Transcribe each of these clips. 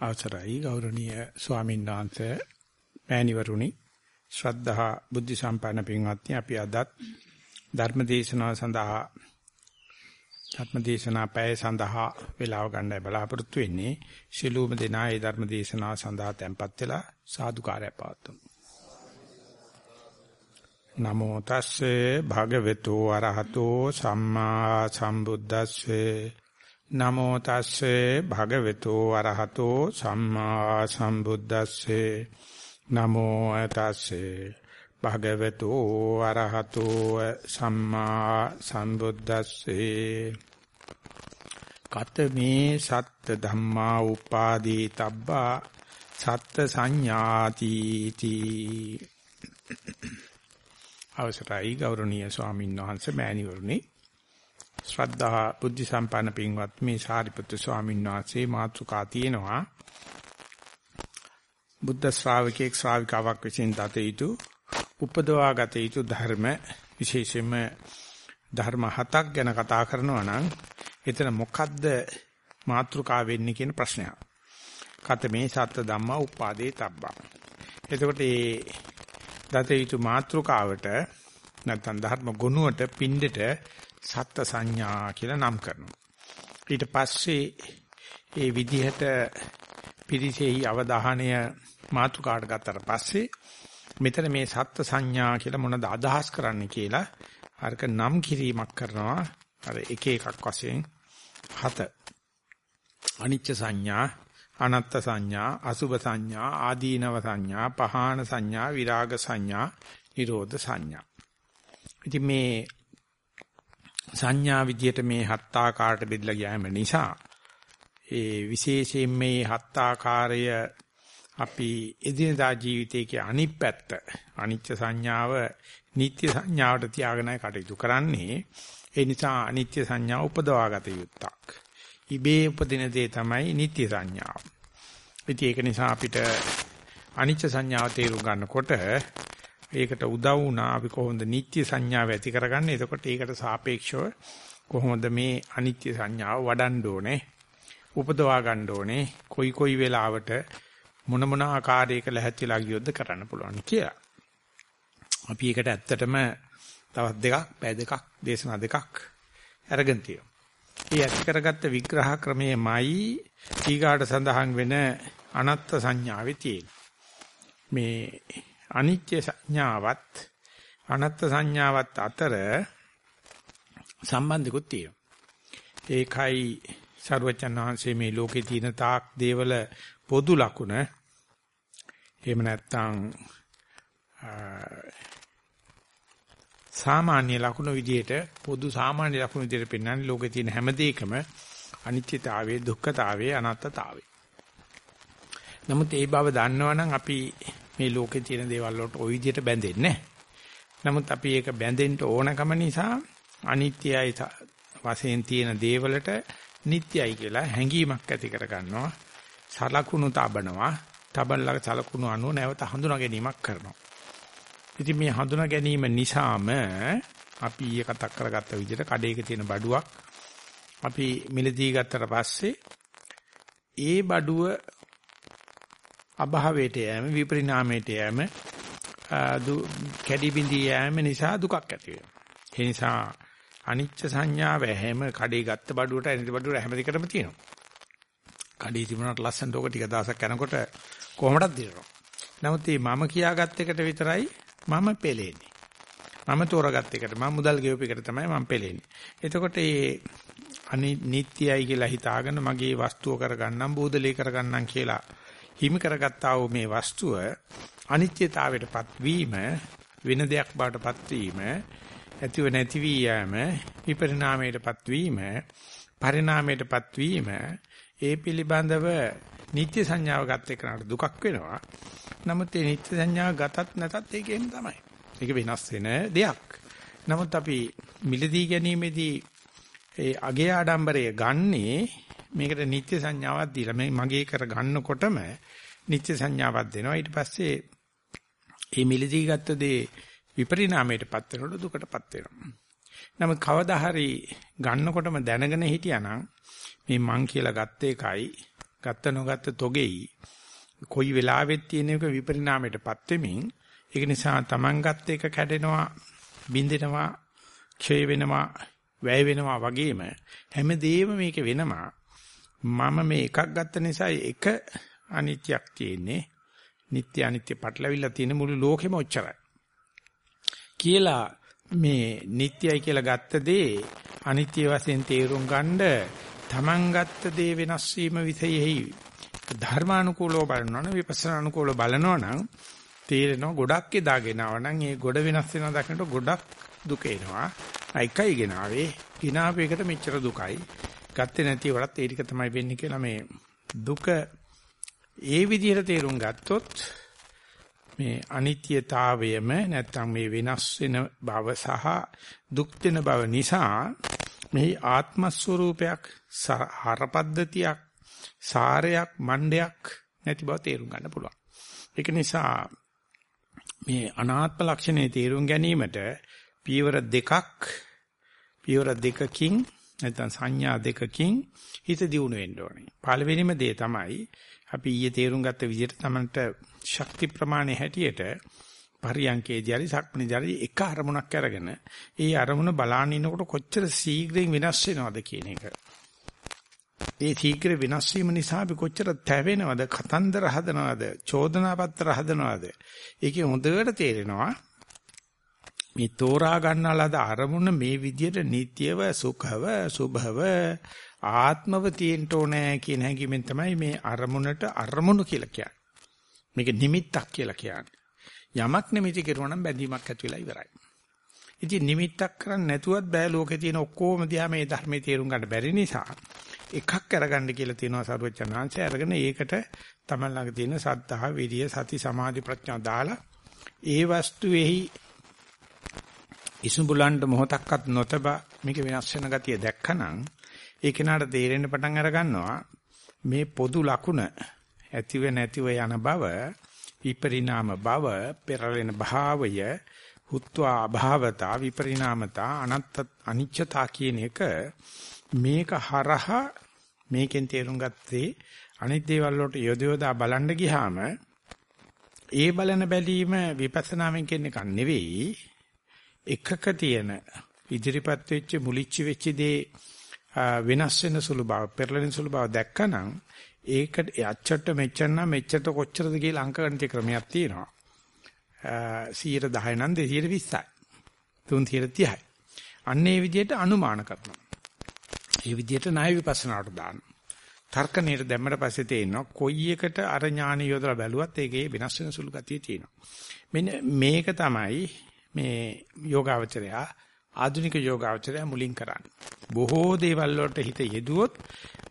අවසරයි ගෞරවනීය ස්වාමීන් වහන්සේ මෑණිවරුනි. ශ්‍රද්ධා බුද්ධ සම්පන්න පින්වත්නි අපි අදත් ධර්ම දේශනාව සඳහා ධර්ම දේශනා පැය සඳහා වේලාව ගන්නයි බලාපොරොත්තු වෙන්නේ. ශිලූම දෙනා ඒ ධර්ම දේශනාව සඳහා tempත් වෙලා සාදුකාරය පවතුමු නමෝ තස්සේ භගවතු අරහතෝ සම්මා සම්බුද්දස්සේ නමෝ තස්සේ භගවතු අරහතෝ සම්මා සම්බුද්දස්සේ. නමෝ තස්සේ භගවතු අරහතෝ සම්මා සම්බුද්දස්සේ. කතමේ සත්ත ධම්මා උපාදී තබ්බා සත්ත සංඥාති තී. අවසරයි ගෞරවනීය ස්වාමීන් වහන්සේ මෑණිවරුනි. ශ්‍රද්ධා බුද්ධ සම්පන්න පින්වත් මේ සාරිපුත්‍ර ස්වාමීන් වහන්සේ මාතෘකා තියෙනවා බුද්ධ ශ්‍රාවකෙක් ශ්‍රාවිකාවක් විසින් දත යුතු උපදවා ගත යුතු ධර්ම විශේෂයෙන්ම ධර්ම හතක් ගැන කතා කරනවා නම් එතන මොකද්ද මාතෘකා වෙන්නේ කියන ප්‍රශ්නයක්. කත මේ සත්‍ය ධම්මා උපාදේ තබ්බා. එතකොට මේ දත යුතු මාත්‍රකාවට නැත්නම් ධර්ම ගුණුවට පින්ඩෙට සත්ත්‍ය සංඥා කියලා නම් කරනවා. ඊට පස්සේ ඒ විදිහට පිරිසෙහි අවධානය මාතෘකාට ගත්තට පස්සේ මෙතන මේ සත්ත්‍ය සංඥා කියලා මොනවද අදහස් කරන්නේ කියලා අරක නම් කිරීමක් කරනවා. අර එක එකක් වශයෙන් හත. අනිච්ච සංඥා අනත්ත් සංඥා, අසුභ සංඥා, ආදීනව සංඥා, පහාන සංඥා, විරාග සංඥා, නිරෝධ සංඥා. ඉතින් මේ සංඥා විදියට මේ හත් ආකාරයට බෙදලා ගියාම නිසා ඒ විශේෂයෙන් මේ හත් ආකාරය අපි එදිනදා ජීවිතයේ අනිත් පැත්ත අනිච්ච සංඥාව නිත්‍ය සංඥාවට තියාගෙනයි කටයුතු කරන්නේ ඒ නිසා අනිත්‍ය සංඥාව උපදවාගත යුත්තක් ඉබේ උපදින දේ තමයි නිත්‍ය සංඥාව. ඉතින් ඒක නිසා අපිට අනිච්ච සංඥාව තේරුම් ගන්නකොට ඒකට උදව් වුණා අපි කොහොමද නිත්‍ය සංඥාව ඇති කරගන්නේ. එතකොට ඒකට සාපේක්ෂව කොහොමද මේ අනිත්‍ය සංඥාව වඩන්න ඕනේ. උපදවා ගන්න ඕනේ. කොයි කොයි වෙලාවට මොන මොන ආකාරයක ලැහැත්තිලා ගියොත්ද කරන්න පුළුවන් කියලා. අපි ඒකට ඇත්තටම තවත් දෙකක්, පැය දෙකක්, දේශනා දෙකක් අරගෙන තියෙනවා. ඒ ඇති කරගත්ත විග්‍රහ ක්‍රමයේමයි ඊගාට සඳහන් වෙන අනත්ත් සංඥාවේ තියෙන. මේ අනිත්‍ය සංඥාවත් අනත්ත් සංඥාවත් අතර සම්බන්ධිකුත් තියෙනවා. ඒකයි සර්වචන් වහන්සේ මේ ලෝකේ තියෙන තාක් දේවල පොදු ලකුණ එහෙම නැත්නම් සාමාන්‍ය ලකුණු විදියට පොදු සාමාන්‍ය ලකුණු විදියට පෙන්වන්නේ ලෝකේ තියෙන හැම දෙයකම අනිත්‍යතාවයේ දුක්ඛතාවයේ අනාත්තතාවයේ. නමුත් ඒ බව දන්නවනම් අපි මේ ලෝකේ තියෙන දේවල් වලට ওই විදියට බැඳෙන්නේ නමුත් අපි ඒක බැඳෙන්න ඕනකම නිසා අනිත්‍යයි වශයෙන් තියෙන දේවලට නිට්යයි කියලා හැඟීමක් ඇති කර ගන්නවා. සලකුණු තබනවා. තබනලා සලකුණු අනුව නැවත හඳුනා ගැනීමක් කරනවා. ඉතින් මේ හඳුනා ගැනීම නිසාම අපි ඊයේ කතා කරගත්ත විදිහට කඩේක තියෙන බඩුවක් අපි මිලදී ගත්තට පස්සේ ඒ බඩුව අභාවයට යෑම විපරිණාමයට යෑම කැඩි බිඳී යෑම නිසා දුකක් ඇති වෙනවා. ඒ නිසා අනිච්ච සංඥාව හැම කඩේ ගත්ත බඩුවට අනිත් බඩුවට හැම දෙකටම තියෙනවා. කඩේ තිබුණාට ලස්සනට ඕක ටික දවසක් යනකොට කොහොමදක් දිරනවා. නමුත් මේ මම කියාගත් එකට විතරයි මම පෙලෙන්නේ. මම තෝරගත් එකට මම මුදල් ගෙවපු එකට තමයි මම පෙලෙන්නේ. එතකොට මේ අනිත්‍යයි කියලා හිතාගෙන මගේ වස්තුව කරගන්නම් බෝධලේ කරගන්නම් කියලා හිමි කරගත්තා වූ මේ වස්තුව අනිත්‍යතාවයටපත් වීම වෙන දෙයක් බවටපත් වීම ඇතිව නැති වී යෑම විපරිණාමයටපත් වීම පරිණාමයටපත් වීම ඒ පිළිබඳව නිත්‍ය සංඥාව ගත එක්කනට දුකක් වෙනවා. නමුත් මේ නිත්‍ය සංඥාව ගතත් නැතත් ඒකෙම තමයි. ඒක වෙනස් වෙන දෙයක්. නමුත් අපි මිලදී ගැනීමේදී ඒ අගේ ආඩම්බරය ගන්නේ මේකට නිත්‍ය සංඥාවක් දීලා මේ මගේ කර ගන්නකොටම නිත්‍ය සංඥාවක් දෙනවා. ඊට පස්සේ මේ මිලදී ගත්ත දේ විපරිණාමයටපත් වෙනකොට දුකටපත් වෙනවා. නමුත් කවදා හරි ගන්නකොටම දැනගෙන හිටියානම් මේ මං කියලා ගත්ත එකයි ගත්ත නොගත්ත තොගෙයි කොයි වෙලාවෙත් තියෙන එක විපරිණාමයටපත් වෙමින් ඒක නිසා Taman ගත්ත එක කැඩෙනවා බින්දෙනවා ක්ෂය වෙනවා වැය වෙනවා වගේම හැමදේම මේක වෙනවා මම මේ එකක් ගත්ත නිසා එක අනිත්‍යක් තියෙන්නේ නිට්ටය අනිත්‍ය පටලවිලා තියෙන මුළු ලෝකෙම ඔච්චරයි කියලා මේ නිට්ටයයි කියලා ගත්ත දේ අනිත්‍ය වශයෙන් තේරුම් ගන්න තමන් ගත්ත දේ වෙනස් වීම විසෙහි ධර්මානුකූලව බලනවා නම් විපස්සනා අනුකූලව බලනවා නම් තේරෙනවා ගොඩක් එදාගෙනව නම් ඒ ගොඩ වෙනස් වෙනවා දකිනකොට ගොඩක් දුක එනවා. එකයි ගෙනාවේ. ගිනාපු එකට මෙච්චර දුකයි. ගත්තේ නැති වලත් ඒ ටික තමයි වෙන්නේ කියලා මේ දුක ඒ විදිහට තේරුම් ගත්තොත් මේ අනිත්‍යතාවයම නැත්තම් මේ වෙනස් වෙන බව සහ දුක් වෙන බව නිසා මේ ආත්ම ස්වરૂපයක් හරපද්ධතියක් සාරයක් මණ්ඩයක් නැති බව තේරුම් ගන්න පුළුවන්. ඒක නිසා මේ අනාත්ම ලක්ෂණේ තේරුම් ගැනීමට පියවර දෙකක් පියවර දෙකකින් නැත්නම් සංඥා දෙකකින් හිත දියුණු වෙන්න ඕනේ. පළවෙනිම දේ තමයි අපි ඊයේ තේරුම් ගත්ත විදිහට තමන්ට ශක්ති ප්‍රමාණය හැටියට පරියංකේදී හරි සක්මණේදී හරි එක අරමුණක් අරගෙන ඒ අරමුණ බලාගෙන ඉනකොට කොච්චර ශීඝ්‍රයෙන් වෙනස් වෙනවද කියන එක. ඒ ශීඝ්‍ර වෙනස් වීම නිසා අපි කොච්චර තැවෙනවද, කතන්දර හදනවද, චෝදනා පත්‍ර හදනවද. ඒකේ හොඳට තේරෙනවා මේ තෝරා ගන්නාලාද අරමුණ මේ විදිහට නිට්‍යව, සුඛව, සුභව, ආත්මව තියෙන්න ඕනේ කියන හැඟීමෙන් තමයි මේ අරමුණට අරමුණු කියලා කියන්නේ. මේක නිමිත්තක් කියලා කියන්නේ. යමක් නිමිති කරුවා නම් බැඳීමක් ඇති වෙලා ඉවරයි. ඉතින් නිමිත්තක් කරන්නේ නැතුවත් බෑ ලෝකේ තියෙන ඔක්කොම දිහා මේ ධර්මයේ තේරුම් ගන්න බැරි නිසා එකක් අරගන්න කියලා තියෙනවා සරුවචනාංශය අරගෙන ඒකට තමයි ළඟ තියෙන සද්ධා විරිය සති සමාධි ප්‍රඥා දාලා ඒ වස්තුවේහි ඉසුඹුලන්ට මොහොතක්වත් නොතබ මේක වෙනස් වෙන ගතිය දැක්කනම් ඒ කෙනාට තේරෙන්න පටන් අර ගන්නවා මේ පොදු ලකුණ ඇතිව නැතිව යන බව විපරිණාම බව පෙරලෙන භාවය හුත්වා අභාවතා විපරිණාමතා අනත්ත අනිච්චතා කියන එක මේක හරහා මේකෙන් තේරුම් ගත්තේ අනිත් දේවල් වලට යොදවලා බලන්න ගියාම ඒ බලන බැලීම විපස්සනාවෙන් කියන එක නෙවෙයි. එකක තියෙන ඉදිරිපත් වෙච්ච මුලිච්ච වෙච්ච දේ වෙනස් වෙන සුළු බව පෙරලෙන සුළු බව දැක්කනම් ඒකට අච්චට මෙච්චර මෙච්චරට කොච්චරද කියලා අංක ගණිත ක්‍රමයක් තියෙනවා 110 නම් 220යි 330යි අන්න ඒ විදිහට අනුමාන කරනවා ඒ විදිහට ණය විපස්සනාවට දාන්න. තර්කණයට දැම්මට පස්සේ තේිනවා කොයි එකට අර ඥාන යොදලා බැලුවත් ඒකේ වෙනස් වෙන සුළු ගතිය තියෙනවා. මෙන්න මේක තමයි මේ යෝගාවචරය ආධුනික යෝගාවචරය මුලින් කරන්නේ. බොහෝ දේවල් වලට හිත යෙදුවොත්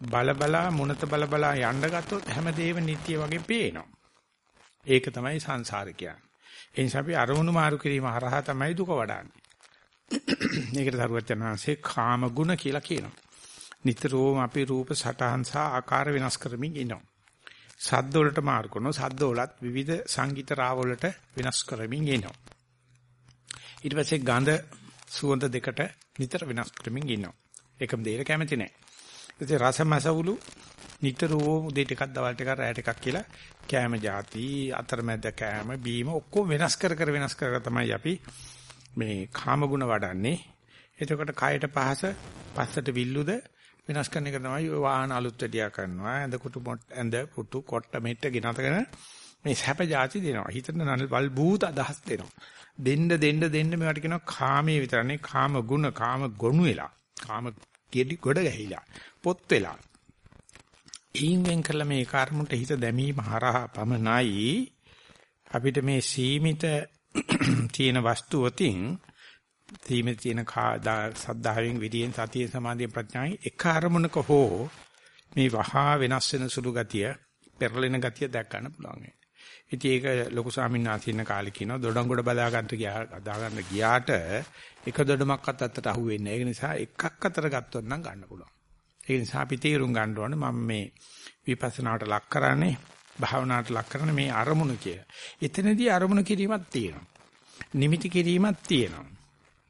බලබලා මුණත බලබලා යන්න ගත්තොත් හැමදේම නිට්ටිය වගේ පේනවා. ඒක තමයි සංසාර කියන්නේ. ඒ නිසා අපි අරමුණු මාරු කිරීම හරහා තමයි දුක වඩන්නේ. මේකට දරුවචනාංශේ කාම ගුණ කියලා කියනවා. නිතරම අපි රූප සටහන් සහ ආකාර වෙනස් කරමින් ඉනවා. සද්ද වලට මාරු කරනවා. සද්ද වලත් විවිධ සංගීත රාව වලට වෙනස් කරමින් ඉනවා. ඊට පස්සේ ගඳ සුවඳ දෙකට නිතර වෙනස් කරමින් ඉන්නවා. එකම දෙයක කැමති නැහැ. ඉතින් රසමසවුලු නිතරම උදේ ටිකක් දවල් ටිකක් රැයට ටිකක් කියලා කෑම જાති අතරමැද කෑම බීම ඔක්කොම වෙනස් කර කර වෙනස් කර තමයි අපි මේ කාමගුණ වඩන්නේ. එතකොට කයට පහස පස්සට විල්ලුද වෙනස් කරන එක තමයි වාහන අලුත් වැඩියා කරනවා. ඇඳ කුටු ඇඳ පුටු කොට්ට මෙට්ට ගෙනතගෙන මේ සැප જાති දෙනවා. හිතන නල් වල් භූත අදහස් දෙනවා. දෙන්න දෙන්න දෙන්න මේවට කියනවා කාමයේ විතරනේ කාම ගුණ කාම ගොනු වෙලා. කාම ගෙඩි ගොඩ ගැහිලා. පොත් වෙලා. එයින් වෙන් කළ මේ කර්මුන්ට හිත දැමීම හරහා පමණයි අපිට මේ සීමිත තියෙන වස්තුවකින් තීමේ තියෙන සද්ධාවෙන් විදියෙන් සතිය සමාධිය ප්‍රඥායි එක අරමුණක හෝ මේ වහා වෙනස් වෙන සුළු ගතිය පෙරලෙන ගතිය දැක් ගන්න පුළුවන්. ඉතින් ඒක ලොකු ස්වාමීන් වහන්සේ ඉන්න කාලේ කියනවා දොඩංගොඩ බදා ගන්න ගියා අදා ගන්න ගියාට එක දොඩමක්වත් අත්තට අහු වෙන්නේ නැහැ. ඒ නිසා එකක් අතර ගත්තොත් නම් ගන්න පුළුවන්. ඒ නිසා අපි තීරුම් ගන්න ඕනේ මම මේ විපස්සනාවට ලක් කරන්නේ භාවනාවට ලක් කරන මේ අරමුණ කිය. එතනදී අරමුණ කිරීමක් තියෙනවා. නිමිති කිරීමක් තියෙනවා.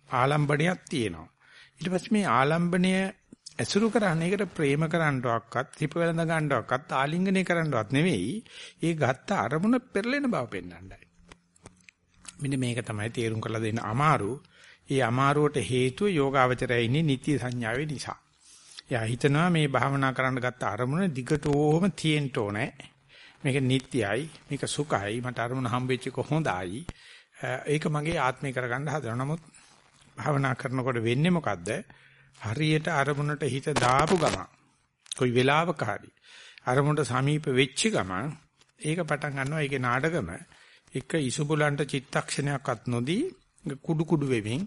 ආලම්බණයක් තියෙනවා. ඊට පස්සේ මේ ආලම්බණය ඇසුරු කරන්නේ ඒකට ප්‍රේම කරන්නවක්වත්, තිප වෙලඳ ගන්නවක්වත්, ආලිංගනය කරන්නවත් නෙවෙයි. ඒ ගත්ත අරමුණ පෙරලෙන බව පෙන්වන්නයි. මෙන්න මේක තමයි තේරුම් කරලා දෙන්න අමාරු. ඒ අමාරුවට හේතුව යෝගාවචරය ඉන්නේ නිත්‍ය සංඥාවේ නිසා. එයා හිතනවා මේ භාවනා කරන්න ගත්ත අරමුණ දිගටම තියෙන්න ඕනේ. මේක නිට්ටයයි, මේක සුඛයි, මට අරමුණ හම්බෙච්ච එක හොඳයි. ඒක මගේ ආත්මය කරගන්න හදනවා. නමුත් භාවනා කරනකොට වෙන්නේ මොකද්ද? හරියට අරමුණට හිත දාපු ගමන් කොයි වෙලාවක හරි අරමුණට සමීප වෙච්ච ගමන් ඒක පටන් ගන්නවා. ඒකේ නාටකම එක ඉසුබුලන්ට චිත්තක්ෂණයක්වත් නොදී කුඩු කුඩු වෙමින්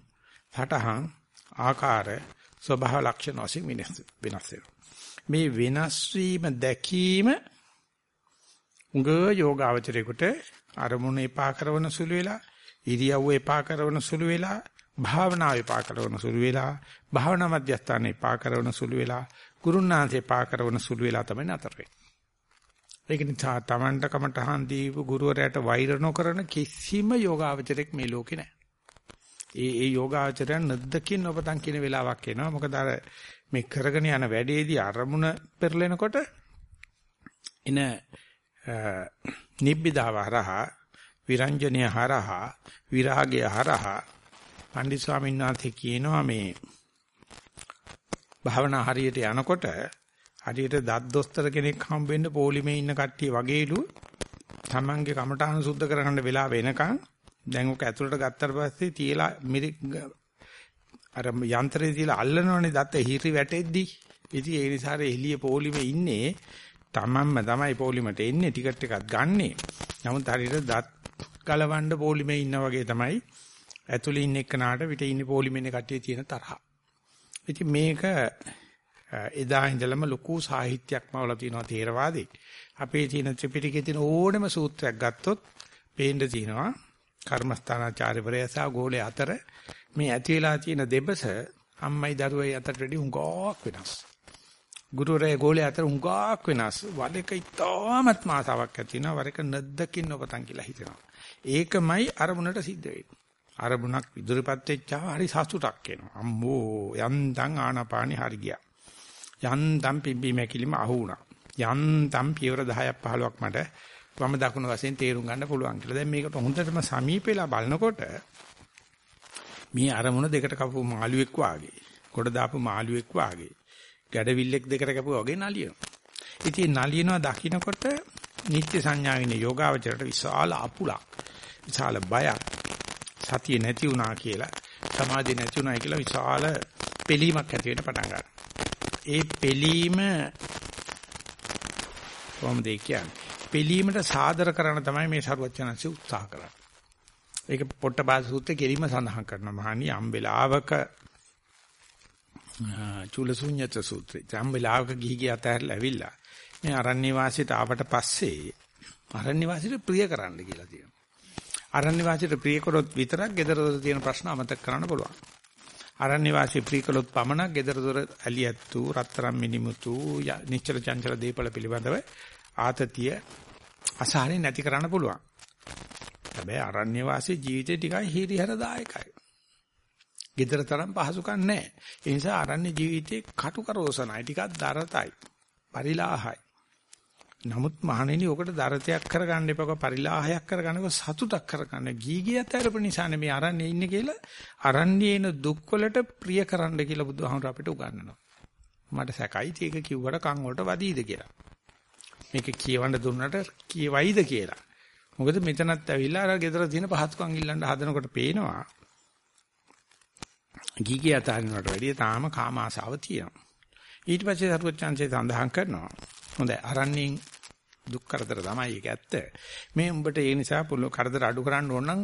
සටහන් ආකාර ස්වභාව ලක්ෂණ වශයෙන් වෙනස් වෙනස් මේ වෙනස් වීම දැකීම උඟ යෝගාවචරයකට අරමුණ එපා කරන සුළු වෙලා ඉරියව්ව එපා කරන සුළු වෙලා භාවනාව එපා කරන සුළු වෙලා භාවනා මධ්‍යස්ථාන එපා කරන සුළු වෙලා ගුරුනාථේ එපා කරන සුළු වෙලා තමයි නතර වෙන්නේ. ඒක නිසා Tamanට කමටහන් දීපු ගුරුවරයාට වෛර නොකරන කිසිම යෝගාවචරයක් මේ ලෝකේ නැහැ. ඒ ඒ යෝගාචරයන් නැද්දකින් ඔබතන් කියන වෙලාවක් එනවා. මොකද අර මේ කරගෙන යන වැඩේදී අරමුණ පෙරලෙනකොට එන නිබ්බිදාව හරහා විරංජනීය හරහා විරාගය හරහා පණ්ඩිත ස්වාමීන් වහන්සේ කියනවා මේ භාවනා හරියට යනකොට හරියට දත් දොස්තර කෙනෙක් හම්බෙන්න පොලිමේ ඉන්න කට්ටිය වගේලු තමන්ගේ කමටහන් සුද්ධ කරගන්න වෙලාව වෙනකන් දැන් ඔක ඇතුළට ගත්තට පස්සේ තියලා අර යන්ත්‍රේ තියලා අල්ලනවනේ දත් හිරි වැටෙද්දි ඉතින් ඒ නිසා එළිය පොලිමේ ඉන්නේ තමන්ම තමයි පොලිමට එන්නේ ටිකට් එකක් ගන්නෙ. නමුත් හරියට දත් ගලවන්න පොලිමේ ඉන්න වගේ තමයි ඇතුළේ ඉන්න එක්කනාට පිට ඉන්න පොලිමේ ඉන්න කට්ටිය තියෙන තරහ. ඉතින් මේක එදා ඉඳලම ලොකු සාහිත්‍යයක්ම වල තියෙනවා තේරවාදී. අපේ තියෙන ත්‍රිපිටකයේ තියෙන ඕනම සූත්‍රයක් ගත්තොත් පේන්න තියෙනවා කර්මස්ථානාචාර්යවරයා සහ ගෝලයේ අතර මේ ඇති වෙලා තියෙන දෙබස අම්මයි දරුවයි අතරට වඩා හුඟක් වෙනස්. ගුරුවරයා ගෝලයේ අතර හුඟක් වෙනස්. වලක ඉතාමත් මාතාවක් ඇති වෙනවා. වරක නැද්දකින් ඔබතන් කියලා හිතෙනවා. ඒකමයි අරමුණට සිද්ධ වෙන්නේ. අරමුණක් ඉදිරිපත් වෙච්චාම හරි සතුටක් එනවා. අම්මෝ යන්තම් ආනාපානි හරි ගියා. යන්තම් පිම්බි මැකිලිම අහු වුණා. යන්තම් පියවර 10ක් 15ක් මට වම දකුණු වශයෙන් තේරුම් ගන්න පුළුවන් කියලා. දැන් මේකට හොඳටම සමීපෙලා බලනකොට මේ අරමුණ දෙකට කපපු මාළුවෙක් වාගේ, කොට දාපු මාළුවෙක් වාගේ, ගැඩවිල්ලෙක් දෙකට කපුවා වගේ නලියනවා. ඉතින් නලියනවා දකින්නකොට නිත්‍ය සංඥාවින යෝගාවචරයට විශාල අපුලක්, විශාල බයක්, සතිය නැති වුණා කියලා, සමාධිය නැති වුණා කියලා විශාල පිළීමක් ඇති වෙන්න පටන් ගන්නවා. ඒ පිළීම කොහොමද කියන්නේ? පිළීමට සාදර කරන තමයි මේ සරුවචනන්සේ උත්සාහ කරන්නේ. ඒක පොට්ටපාද සූත්‍රයේ කෙලිම සඳහන් කරනවා. මහණි යම් වෙලාවක චූලසුඤ්ඤත සූත්‍රය. යම් වෙලාවක ගිහි ගිය අතහැරලා ඇවිල්ලා මේ අරණ්‍ය වාසීට ආවට පස්සේ අරණ්‍ය වාසීට ප්‍රිය කරන්න කියලා තියෙනවා. අරණ්‍ය වාසීට ප්‍රිය කරොත් විතරක් gedara දොර තියෙන ප්‍රශ්න අමතක කරන්න පුළුවන්. අරණ්‍ය වාසී ප්‍රිය කළොත් පමණක් gedara දොර ඇලියත්තු රත්තරම් මිනිමුතු නිශ්චල චංචල දීපල පිළිබඳව ආතතිය අසහනෙ නැති කරන්න පුළුවන්. හැබැයි අරණ්‍ය වාසී ජීවිතේ ටිකයි හිරිහැරදායකයි. gedara තරම් පහසුකම් නැහැ. ඒ නිසා අරණ්‍ය ජීවිතේ කටුකරෝසනයි ටිකක් දරතයි. පරිලාහයි. නමුත් මහණෙනි ඔකට දරතයක් කරගන්න එපා පරිලාහයක් කරගන්නක සතුටක් කරගන්න ගීගියත් අරපු නිසානේ මේ අරන්නේ ඉන්නේ කියලා අරන්නේන දුක් වලට ප්‍රිය කරන්න කියලා බුදුහාමර අපිට උගන්වනවා මට සැකයි ඒක කිව්වට කන් වලට වදීද කියලා මේක කියවන්න දුන්නට කියවයිද කියලා. මොකද මෙතනත් ඇවිල්ලා අර ගෙදර තියෙන පහත්කම් ඉල්ලන්න හදනකොට පේනවා. ගීගේ අතහරිනවට වැඩිය තාම කාම ආසාව තියෙනවා. ඊට පස්සේ සරුවචාන්සේ සඳහන් කරනවා. හොඳයි අරණින් දුක් කරදර තමයි ඒක ඇත්ත. මේ උඹට ඒ නිසා පුළුවන් කරදර අඩු කරන්න ඕන නම්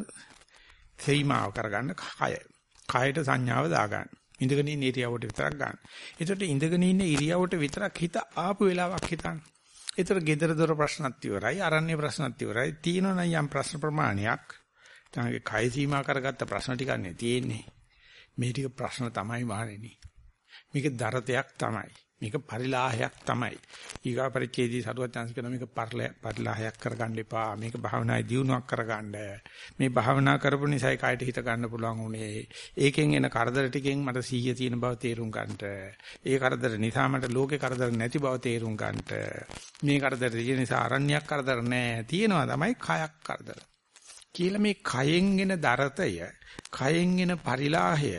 සීමාව කරගන්න කය. කයට සංඥාව දාගන්න. ඉඳගෙන ඉන්න ඉරියව්වට විතරක් ගන්න. ඒකට ඉඳගෙන ඉන්න ඉරියව්වට විතරක් හිත ආපු වෙලාවක් හිතන්න. ඒතර gedara dora ප්‍රශ්නත් ඉවරයි, අරණ්‍ය ප්‍රශ්නත් ඉවරයි. තියෙනවා නම් යම් ප්‍රශ්න ප්‍රමාණයක්. තමගේ කය සීමා කරගත්ත ප්‍රශ්න ටිකක් නේ තියෙන්නේ. මේ ටික ප්‍රශ්න තමයි මහණෙනි. මේක දරතයක් තමයි. මේක පරිලාහයක් තමයි. ඊගා පරිච්ඡේදී සරුවත් chance කරන මේක පරිලාහයක් කරගන්න එපා. මේක භාවනායේ දියුණුවක් කරගන්න. මේ භාවනා කරපු නිසායි කායට හිත ගන්න පුළුවන් උනේ. ඒකෙන් එන කරදර ටිකෙන් මට සීය තියෙන බව තේරුම් ගන්නට. ඒ කරදර නිසා මට ලෝකේ කරදර නැති බව තේරුම් ගන්නට. මේ කරදර තියෙන නිසා අරණ්‍යයක් කරදර නැහැ. තියෙනවා තමයි කයක් කරදර. කියලා මේ කයෙන් එන දරතය, කයෙන් එන පරිලාහය,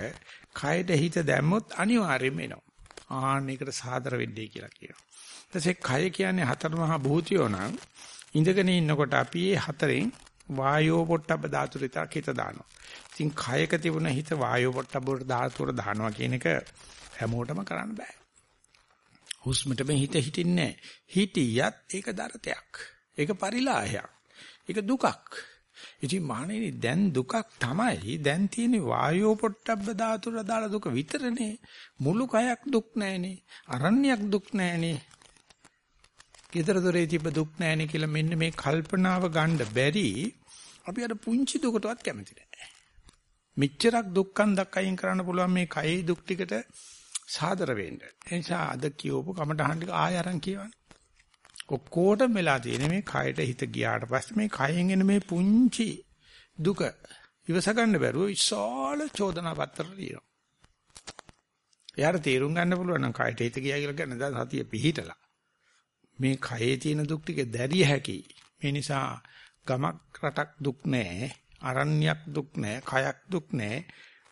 කයට හිත දැම්මොත් අනිවාර්යයෙන්ම එනවා. ආන්න ඒකට සාදර වෙන්නේ කියලා කියනවා. ඊටසේ කය කියන්නේ හතර මහා භූතියෝ නම් ඉඳගෙන ඉන්නකොට අපි මේ හතරෙන් වායෝ පොට්ටබ්බ ධාතු විතරක් හිත දානවා. ඉතින් කයක තිබුණ හිත වායෝ පොට්ටබ්බ ධාතුවට දානවා කියන එක හැමෝටම කරන්න බෑ. හුස්මටම හිත හිටින්නේ හිටියත් ඒක දරතයක්. ඒක පරිලාහයක්. ඒක දුකක්. ඉතින් මහණෙනි දැන් දුකක් තමයි. දැන් තියෙන වායෝ පොට්ටබ්බ ධාතුර දාලා දුක විතරනේ. මුළු කයක් දුක් නැහනේ. අරණ්‍යයක් දුක් නැහනේ. gedara dore තිබ්බ දුක් නැහනේ කියලා මෙන්න මේ කල්පනාව ගන්න බැරි අපි අර පුංචි දුකටවත් කැමති නැහැ. මෙච්චරක් දුක්ඛන් දක්කයින් කරන්න පුළුවන් මේ කයේ දුක් ටිකට සාදර වෙන්න. ඒ නිසා අද කියවපු කමටහන් ටික ආය අරන් කියවන්න. ඔක්කොටම වෙලා තියෙන මේ කයට හිත ගියාට පස්සේ මේ කයෙන් එන මේ පුංචි දුක ඉවස ගන්න බැරුව විශාල චෝදනා පත්‍ර ලියනවා. එයාට තේරුම් ගන්න පුළුවන් නම් කයට හිත ගියා කියලා කියන දා සතිය පිහිටලා. මේ කයේ තියෙන දුක් ටික දැරිය හැකි. මේ නිසා ගමක් රටක් දුක් නැහැ, අරණ්‍යයක් දුක් නැහැ, කයක් දුක් නැහැ.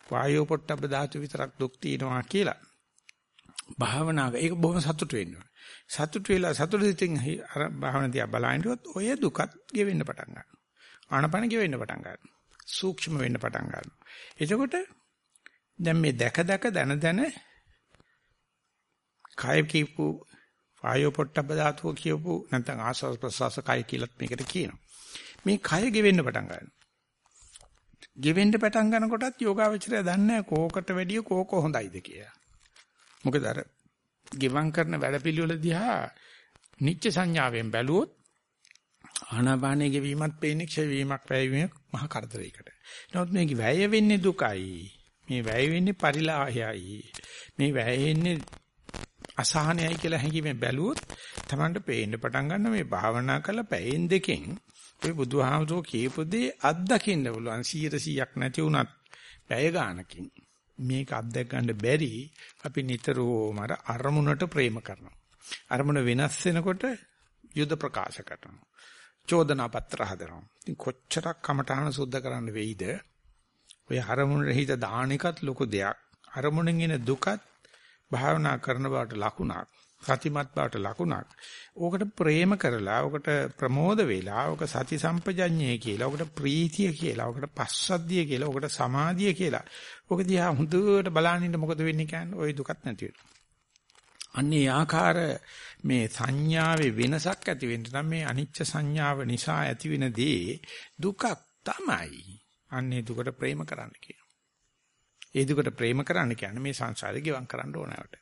වායෝ පොට්ටබ්බ ධාතු විතරක් දුක් තියෙනවා කියලා. භාවනාව ඒක බොහොම සතුට වෙන්න ඕනේ. සතුට වෙලා සතුට දිටින් අර භාවන දිහා බලනකොට ඔය දුකත් ගෙවෙන්න පටන් ගන්නවා. ආනපන ගෙවෙන්න පටන් ගන්නවා. සූක්ෂම වෙන්න පටන් ගන්නවා. එතකොට දැන් මේ දැක දැක දන දන කය කියපු වායෝ පොට්ටබ්බ ධාතුව කියපු නැත්නම් ආස්වාද ප්‍රසවාස කය කියලාත් මේකට කියනවා. මේ කය ගෙවෙන්න පටන් ගන්නවා. ගෙවෙන්න පටන් ගන්නකොටත් යෝගාවචරය දන්නේ කෝකට වැඩිය කෝක හොඳයිද කියලා. මොකද අර ගෙවම් කරන වැඩපිළිවෙල දිහා නිච්ච සංඥාවෙන් බැලුවොත් ආනාපානයේ ගෙවීමත් පේන්නේ ක්ෂය වීමක් වැයවීමක් මහ කරදරයකට. නමුත් මේක වැය වෙන්නේ දුකයි. මේ වැය වෙන්නේ පරිලාහයයි. මේ වැය වෙන්නේ අසහනයයි කියලා හැඟීමෙන් බැලුවොත් Tamanට පේන්න පටන් ගන්න මේ භාවනා කරලා පැයෙන් දෙකෙන් ඔය බුදුහාමුදුරුවෝ කියපු දේ අත්දකින්න පුළුවන් 100%ක් නැති වුණත් පැය ගානකින් මේක අත්දැක ගන්න බැරි අපි නිතරම අර අරමුණට ප්‍රේම කරනවා. අරමුණ වෙනස් වෙනකොට යුද ප්‍රකාශ කරනවා. චෝදනා පත්‍ර හදනවා. ඉතින් කොච්චරක් කමඨහන සුද්ධ කරන්න වෙයිද? ඔය අරමුණේ හිත දාන එකත් ලොකු දෙයක්. අරමුණෙන් එන දුකත් භාවනා කරන බවට ලකුණක්. සතිමත් බවට ලකුණක්. ඕකට ප්‍රේම කරලා, ඕකට ප්‍රමෝද වෙලා, ඕක සති සම්පජඤ්ඤය කියලා, ඕකට ප්‍රීතිය කියලා, ඕකට පස්සද්ධිය කියලා, ඕකට සමාධිය කියලා. ඕක දිහා හොඳට බලනින්න මොකද වෙන්නේ කියන්නේ? ওই දුකත් නැති වෙනවා. අන්නේ ආකාර මේ සංඥාවේ වෙනසක් ඇති වෙන්න නම් මේ අනිච්ච සංඥාව නිසා ඇතිවෙන දේ දුකක් තමයි. අන්නේ දුකට ප්‍රේම කරන්න කියනවා. ඒ දුකට ප්‍රේම කරන්න කියන්නේ මේ සංසාරේ ගෙවම් කරන්න ඕනවට.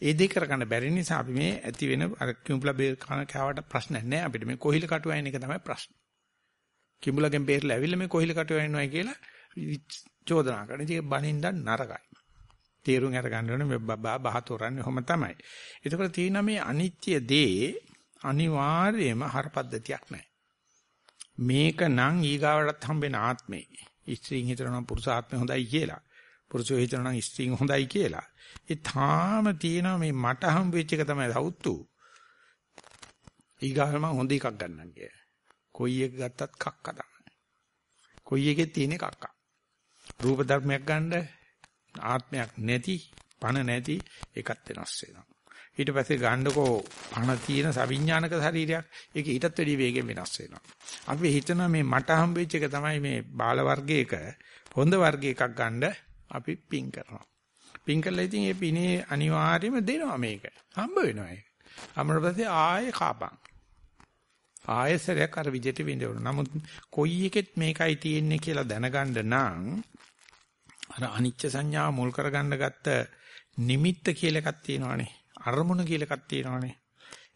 ඒ දෙක කරගන්න බැරි නිසා අපි මේ ඇති වෙන අර කිඹුලා බේ කන කෑවට ප්‍රශ්නයක් නැහැ අපිට මේ කොහිල කටු වයින් එක තමයි ප්‍රශ්න. කිඹුලාගෙන් බේරලා ඇවිල්ලා මේ කොහිල කටු වයින්නවා කියලා චෝදනා කරන. ඉතින් බනින්න නරකයි. තේරුම් අරගන්න ඕනේ මේ බබා බහතොරන්නේ ඔහොම තමයි. ඒකවල තියෙන මේ අනිත්‍ය දේ අනිවාර්යයෙන්ම හරපද්ධතියක් නැහැ. මේක නම් ඊගාවටත් හම්බෙන ආත්මේ. ස්ත්‍රීන් හිතනවා පුරුෂ ආත්මේ හොඳයි කියලා. පුරුෂයෝ හිතනවා නම් ස්ත්‍රීන් හොඳයි කියලා. ඒ තාම තියෙනවා මේ මට හම් වෙච්ච එක තමයි සවුත්තු. ඊගාම හොඳ එකක් ගන්නම් කිය. කොයි එක ගත්තත් කක්ක තමයි. කොයි එකේ තියෙන කක්ක. රූප ධර්මයක් ගන්න ආත්මයක් නැති, පණ නැති එකත් වෙනස් වෙනවා. ඊට පස්සේ ගන්නකෝ පණ තියෙන සවිඥානික ශරීරයක් ඒක ඊටත් වැඩිය වේගෙන් වෙනස් වෙනවා. අපි හිතනවා මේ මට හම්බෙච්ච එක තමයි මේ බාල වර්ගයක හොඳ වර්ගයකක් ගන්න අපි පින් කරනවා. පින් කළා ඉතින් ඒ පිනේ අනිවාර්යයෙන්ම දෙනවා මේක. හම්බ වෙනවා ඒක. අමරපස්සේ ආයේ කාපන්. ආයෙසරයක් අර විජිත විඳවන. නමුත් කොයි එකෙත් මේකයි තියෙන්නේ කියලා දැනගන්න නම් අර අනිච්ච සංඥාව මුල් කරගන්න ගත්ත නිමිත්ත කියලා එකක් තියෙනවානේ. අරමුණ කියලා එකක් තියෙනවානේ.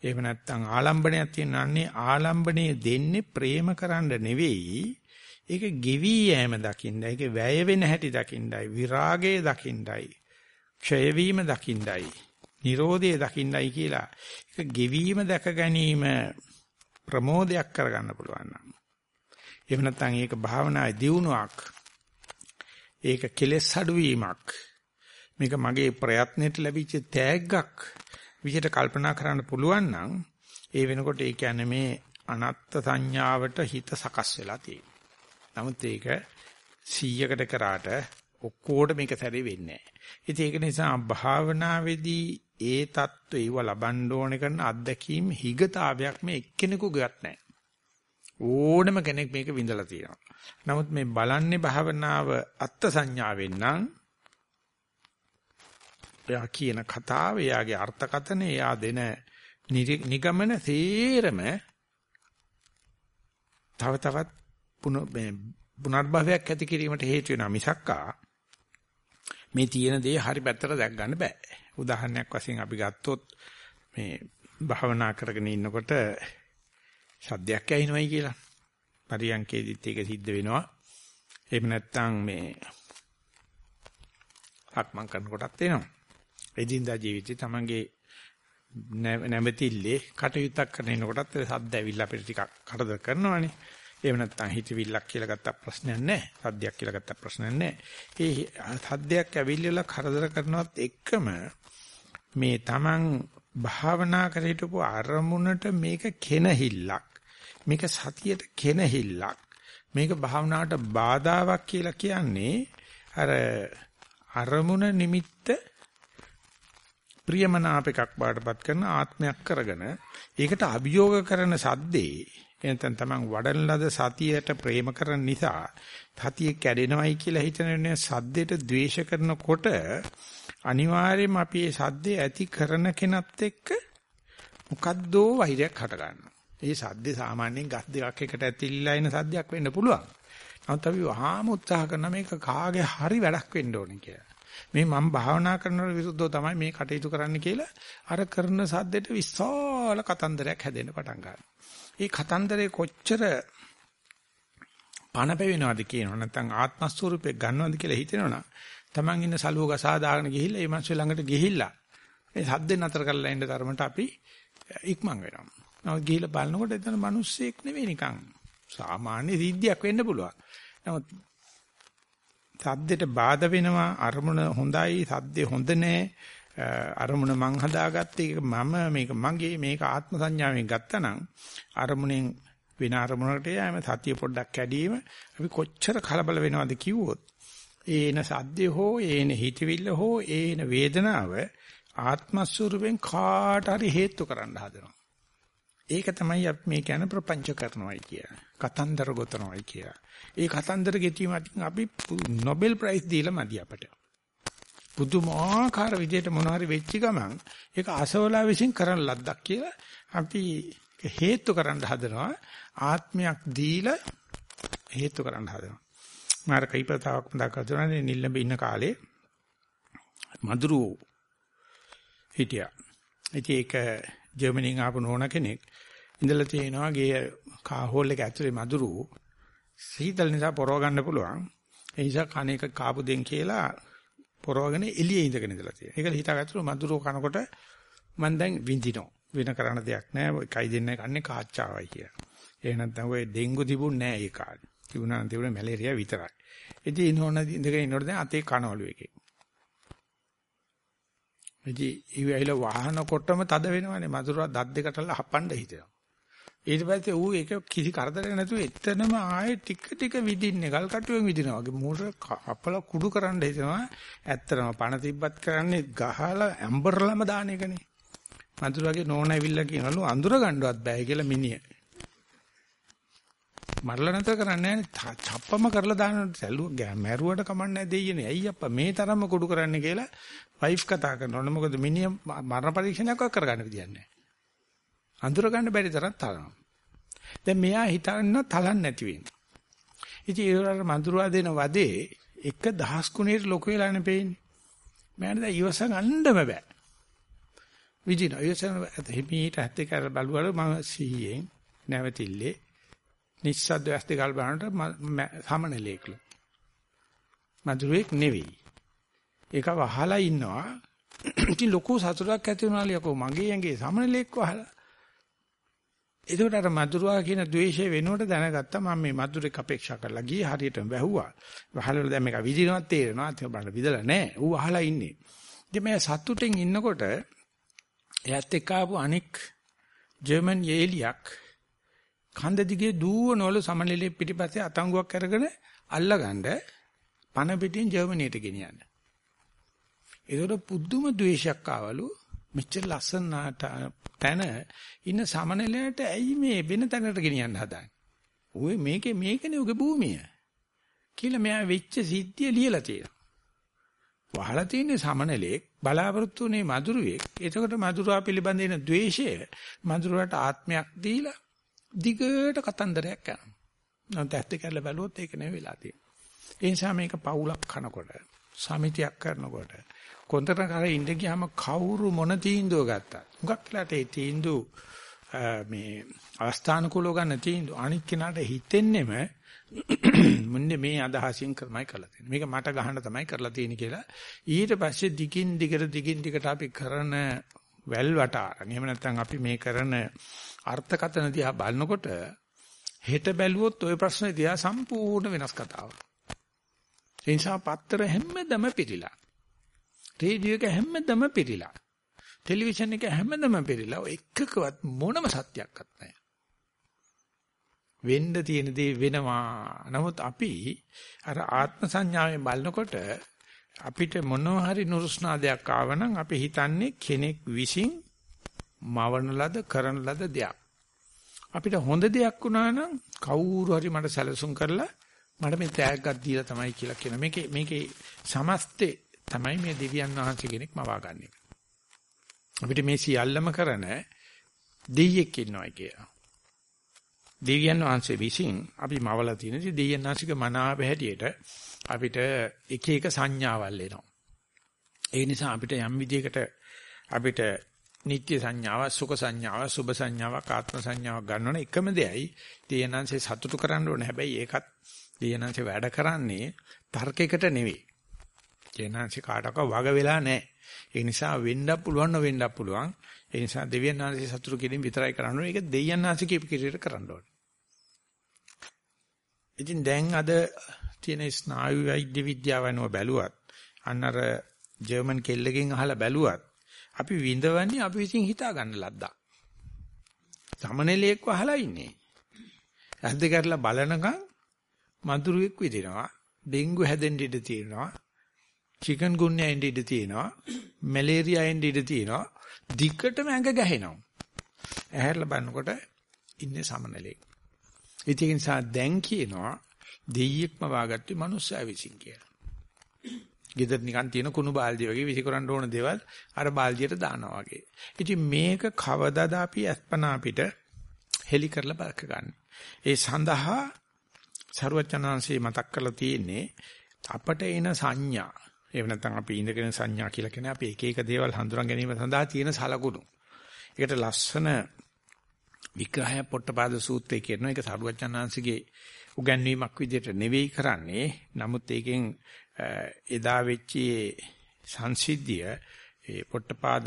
එහෙම නැත්නම් ආලම්බණයක් තියෙනවානේ. ආලම්බණය දෙන්නේ ප්‍රේම කරන්න නෙවෙයි ඒක ගෙවි යෑම දකින්නයි, ඒක වැය වෙන හැටි දකින්නයි, විරාගයේ දකින්නයි, ක්ෂය වීම දකින්නයි, Nirodhe දකින්නයි කියලා ඒක ගෙවීම දැක ගැනීම ප්‍රමෝදයක් කරගන්න පුළුවන් නම්. එහෙම නැත්නම් ඒක භාවනායේ දියුණුවක්. ඒක කෙලෙස් අඩුවීමක්. මේක මගේ ප්‍රයත්නයට ලැබිච්ච තෑග්ගක් විදිහට කල්පනා කරන්න පුළුවන් නම් ඒ වෙනකොට ඒ කියන්නේ මේ අනත්ත් සංඥාවට හිත සකස් වෙලා තියෙනවා. නමුත් ඒක 100කට කරාට ඔක්කොට මේක සැරේ වෙන්නේ නැහැ. ඒක නිසා භාවනාවේදී ඒ தত্ত্ব ඒව ලබන්න ඕන කරන අත්දැකීම් හිගතාවයක් මේ එක්කෙනෙකුගේවත් නැහැ. ඕනම කෙනෙක් මේක විඳලා තියෙනවා. නමුත් මේ බලන්නේ භාවනාව අත්ත් සංඥාවෙන් නම් එයා කියන කතාව, එයාගේ අර්ථකතන, එයා දෙන නිගමන තේරම තව තවත් පුනර්භවයක් ඇති කිරීමට හේතු වෙනවා මිසක්කා මේ තියෙන දේ හරි පැත්තට දැක් ගන්න බෑ. උදාහරණයක් වශයෙන් අපි ගත්තොත් මේ භාවනා කරගෙන ඉන්නකොට සද්දයක් ඇහෙනවයි කියලා. පරියන්කේදිත් ඒක සිද්ධ වෙනවා. එහෙම නැත්නම් මේ අක්මන් කරනකොටත් එනවා. එදින්දා ජීවිතේ තමන්ගේ නැමැතිල්ලේ කටයුත්තක් කරනකොටත් සද්ද ඇවිල්ලා අපිට ටිකක් කරදර කරනවානේ. එහෙම නැත්නම් හිතවිල්ලක් කියලා ගත්ත ප්‍රශ්නයක් නැහැ. සද්දයක් කියලා ගත්ත ප්‍රශ්නයක් නැහැ. ඒ සද්දයක් ඇවිල්ලා කරදර කරනවත් එක්කම මේ Taman භාවනා කර හිටපු අරමුණට මේක කෙනහිල්ලක්. මේක සතියට කෙනහිල්ලක්. මේක භාවනාවට බාධාවක් කියලා කියන්නේ අර අරමුණ නිමිත්ත ප්‍රියමනාප එකක් බාටපත් කරන ආත්මයක් කරගෙන ඒකට අභියෝග කරන සද්දේ එනතන් තමන් වඩන ලද සතියට ප්‍රේම කරන නිසා සතිය කැඩෙනවයි කියලා හිතන සද්දයට ද්වේෂ කරනකොට අනිවාර්යයෙන්ම අපි මේ සද්දේ ඇති කරන කෙනත් එක්ක මොකද්දෝ වෛරයක් හට ගන්නවා. ඒ සද්දේ සාමාන්‍යයෙන් ගස් දෙකක් එකට ඇතිලිලා එන සද්දයක් වෙන්න පුළුවන්. නමුත් අපි වහාම උත්සාහ කරන මේක කාගේ හරි වැඩක් වෙන්න ඕනේ කියලා. මේ මම භාවනා කරනවට විරුද්ධව තමයි මේ කටයුතු කරන්න කියලා අර කරන සද්දෙට විශාල කතන්දරයක් හැදෙන්න පටන් ගන්නවා. ඒ කතන්දරේ කොච්චර පණ පෙවෙනවද කියනවා නැත්නම් ආත්ම ස්වරූපේ ගන්නවද කියලා හිතෙනවනම් Taman ඉන්න සලුව ගසා දාගෙන ගිහිල්ලා ඒ මිනිස්සු ළඟට ගිහිල්ලා මේ සද්දෙන් අතර කරලා ඉන්න තරමට අපි ඉක්මන් වෙනවා. නමුත් ගිහිල්ලා බලනකොට එතන මිනිස්සෙක් නෙවෙයි නිකන් සාමාන්‍ය සිද්ධියක් වෙන්න පුළුවන්. නමුත් සද්දෙට බාධා වෙනවා අරමුණ හොඳයි සද්දේ හොඳ නෑ අරමුණ මං හදාගත්තේ ඒක මම මේක මගේ මේක ආත්ම සංඥාවෙන් ගත්තනම් අරමුණෙන් වෙන අරමුණකට යෑම සතිය පොඩ්ඩක් කැඩීම අපි කොච්චර කලබල වෙනවද කිව්වොත් ඒන සද්දේ හෝ ඒන හිතවිල්ල හෝ ඒන වේදනාව ආත්ම ස්වරූපෙන් කාට හරි හේතු කරන්න හදනවා ඒක තමයි අපි මේ කියන ප්‍රපංච කරනවායි කිය. කතන්දර ගොතනවායි කිය. ඒ කතන්දර ගෙතීමත් අපි නොබෙල් ප්‍රයිස් දීලා මදි අපට. පුදුමාකාර විදිහට මොනවාරි වෙච්ච ගමන් ඒක අසවලා විසින් කරන ලද්දක් කියලා අපි හේතු කරන්න හදනවා. ආත්මයක් දීලා හේතු කරන්න හදනවා. මාර කයිපතාවක් මතක කරගන්නනේ නිල්ලඹ ඉන්න කාලේ මදුරු හිටියා. ඉතින් ඒක ජර්මනියෙන් ආපු නෝන කෙනෙක්. ඉඳලා තියෙනවා ගේ කා හෝල් එක ඇතුලේ මදුරු. සීතල නිසා පොරව ගන්න පුළුවන්. ඒ නිසා කණේක කාපු දෙන් කියලා පොරවගෙන එළියේ ඉඳගෙන ඉඳලා තියෙනවා. ඒකල හිතාගත්තලු මధుරෝ කනකොට මම දැන් විඳිනවා. වෙන කරන්න දෙයක් නැහැ. එකයි දෙන්න කන්නේ කාච්චාවයි කියලා. ඒ නැත්නම් ඔය ඩෙන්ගු තිබුණ නැහැ ඒ කාලේ. තිබුණා නම් තිබුණේ මැලේරියා විතරයි. ඉතින් ඉන්නෝන ඉඳගෙන ඉන්නකොට දැන් අතේ කනවලු එකේ. ඉතින් ඊවිල වහනකොටම තද වෙනවනේ මధుරවා දත් දෙකටල හපන්න හිතෙනවා. ඊට පස්සේ ඌ ඒක කිසි කරදරයක් නැතුව එතනම ආයේ ටික ටික විදින්නේ ගල් කටුවෙන් විදිනවා. වගේ මූට අපල කුඩු කරන්න හිතනවා. ඇත්තටම පණ තිබ්බත් කරන්නේ ගහලා ඇම්බර්ලම දාන එකනේ. මధుරගේ නෝන ඇවිල්ලා කියනලු අඳුර ගන්නවත් බෑ කියලා මිනිහ. මරලා නැතර කරන්නේ නැහැ චප්පම කරලා දාන සැලුව මැරුවට කමන්නේ දෙයියනේ. ඇයි අප්පා මේ තරම්ම කුඩු කරන්නේ කියලා වයිෆ් කතා කරනවනේ මොකද මිනිහ මරණ පරීක්ෂණයක් කරගන්න විදියක් නැහැ. අඳුර ගන්න බැරි තරම් තලනවා. දැන් මෙයා හිතන්න තලන්න නැති වෙන්නේ. ඉතින් ඒ වල මඳුරවා දෙන වදේ එක දහස් ගුණයට ලොකු වෙලානේ පේන්නේ. මම දැන් ඉවස ගන්නම බෑ. විදින ඉවසන හිමීට ඇත්ත කර බලුවල මම සිහියෙන් නැවතිල්ලේ නිස්සද්ද ඇස් දෙකල් බලනට සමනලේකලු. මధుරෙක් නෙවෙයි. ඒක වහලා ඉන්නවා ඉතින් ලොකු සතුටක් ඇති වුණාලු යකෝ මගේ ඇඟේ සමනලෙක් වහලා. එතකොට අර මధుරවා කියන द्वේෂය වෙනුවට දැනගත්තා මම මේ මధుරෙක් අපේක්ෂා කරලා ගියේ හරියටම වැහුවා. වහලවල දැන් මේක විදිනවා තේරෙනවා. අත බලන්න විදලා නැහැ. ඌ අහලා ඉන්නේ. ඉතින් මම සතුටෙන් ඉන්නකොට එයාත් එක්ක ආපු අනෙක් ජර්මන් යේලියක් කන්ද දිගේ දූවනවල සමනලෙලේ පිටිපස්සේ අතංගුවක් අරගෙන අල්ලගන්න පන පිටින් ජර්මනියට ගෙනියන්න. ඒකට පුදුම ද්වේෂයක් ආවලු. මෙච්චර ලස්සනට තැන ඉන්න සමනලයට ඇයි මේ වෙන තැනකට ගෙනියන්න හදන්නේ? ඔය මේකේ මේකනේ උගේ භූමිය. කියලා මෙයා වෙච්ච සිද්ධිය ලියලා තියෙනවා. වහලා තියෙන්නේ සමනලෙක් බලාපොරොත්තු වුණේ මధుරුවෙක්. එතකොට මధుරවා පිළිබඳ වෙන ද්වේෂය මధుරවට ආත්මයක් දීලා දිගට කතන්දරයක් කරනවා. නැත්නම් ඇත්ත කියලා බැලුවොත් ඒක නෙවෙයි වෙලා තියෙන්නේ. ඒ නිසා මේක පවුලක් කනකොට සමිතියක් කරනකොට කොන්තර කරේ ඉඳ ගියාම කවුරු මොන තීන්දුව ගත්තා. හුඟක් වෙලාට ඒ තීන්දුව මේ අවස්ථානුකූලව ගන්න තීන්දුව අනික් කෙනාට හිතෙන්නෙම මුන්නේ මේ අදහසින් කරමයි කරලා තියෙන්නේ. මේක මට ගහන්න තමයි කරලා තියෙන්නේ කියලා. ඊට පස්සේ දිගින් දිගට දිගින් දිගට අපි කරන වැල් වටාරන්. එහෙම නැත්නම් අපි මේ කරන අර්ථකතන දිහා බලනකොට හෙට බැලුවොත් ওই ප්‍රශ්නේ දිහා සම්පූර්ණ වෙනස් කතාවක්. ඒ නිසා පත්තර හැමදම පිළිලා. රේඩියෝ එක හැමදම පිළිලා. ටෙලිවිෂන් එක හැමදම පිළිලා. එකකවත් මොනම සත්‍යයක්වත් නැහැ. වෙන්න තියෙන දේ වෙනවා. නමුත් අපි අර ආත්ම සංඥාවෙන් බලනකොට අපිට මොනවා හරි නුරුස්නා දෙයක් ආවනම් අපි හිතන්නේ කෙනෙක් විසින් මවන ලද කරන ලද දෙයක්. අපිට හොඳ දෙයක් වුණා නම් කවුරු හරි මට සැලසුම් කරලා මට මේ තෑග්ගක් දීලා තමයි කියලා කියන මේකේ මේකේ සමස්තේ තමයි මේ දෙවියන් වහන්සේ කෙනෙක් මවා ගන්න එක. අපිට මේ සියල්ලම කරන දෙයියෙක් ඉන්නවා කියලා. දෙවියන් වහන්සේ විසින් අපි මවලා තියෙන දෙවියන් වහන්සේක මනාව හැටියට අපිට එක එක සංඥාවල් එනවා. ඒ නිසා අපිට යම් විදියකට අපිට නිත්‍ය සංඥාව, සුඛ සංඥාව, සුභ සංඥාවක්, ආත්ම සංඥාවක් ගන්නවනේ එකම දෙයයි. දෙයනන්සේ සතුටු කරන්න ඕනේ. හැබැයි ඒකත් දෙයනන්සේ වැඩ කරන්නේ තර්කයකට නෙවෙයි. දෙයනන්සේ කාටවත් වග වෙලා නැහැ. ඒ නිසා වෙන්නත් පුළුවන් නොවෙන්නත් පුළුවන්. ඒ නිසා දෙවියන්වහන්සේ සතුටු කිරීම විතරයි කරන්න ඕනේ. ඒක දෙයයන්වහන්සේ කීප කිරීමට කරන්න ඕනේ. ඉතින් දැන් අද තියෙන ස්නායු වෛද්‍ය විද්‍යාව අනුව බැලුවත් අන්නර ජර්මන් කෙල්ලකින් අහලා බැලුවත් අපි විඳවන්නේ අපි විසින් හිතා ගන්න ලද්දා. සමනලයක් වහලා ඉන්නේ. ඇස් දෙක අරලා බලනකම් මදුරුවෙක් විදිනවා. ඩෙන්ගු හැදෙන්න ඉඩ තියෙනවා. චිකන් ගුන්යා එන්න ඉඩ තියෙනවා. මැලේරියා එන්න ඉඩ තියෙනවා. දිග්ගටම ඇඟ ගැහෙනවා. ඇහැරලා බලනකොට ඉන්නේ සමනලෙක්. ඒක නිසා දැන් කියනවා දෙයියෙක්ම වාගත්තේ මනුස්සයා විසින් කියලා. ගෙදර නිකන් තියෙන කුණු බාල්දිය වගේ විසිකරන්න ඕන දේවල් අර බාල්දියට දානවා වගේ. ඉතින් මේක කවදාද අපි අස්පනා අපිට හෙලි කරලා බලක ගන්න. ඒ සඳහා සරුවචනාංශේ මතක් කරලා තියෙන්නේ අපට එන සංඥා. එහෙම නැත්නම් අපි ඉඳගෙන සංඥා කියලා කියන්නේ අපි එක එක දේවල් හඳුනා ගැනීම සඳහා තියෙන සලකුණු. ඒකට ලස්සන විග්‍රහය පොට්ටපාද සූත්‍රයේ කියනවා ඒක සරුවචනාංශගේ උගන්වීමක් විදිහට නෙවෙයි කරන්නේ. නමුත් ඒකෙන් එදා වෙච්ච සංසිද්ධිය ඒ පොට්ටපාද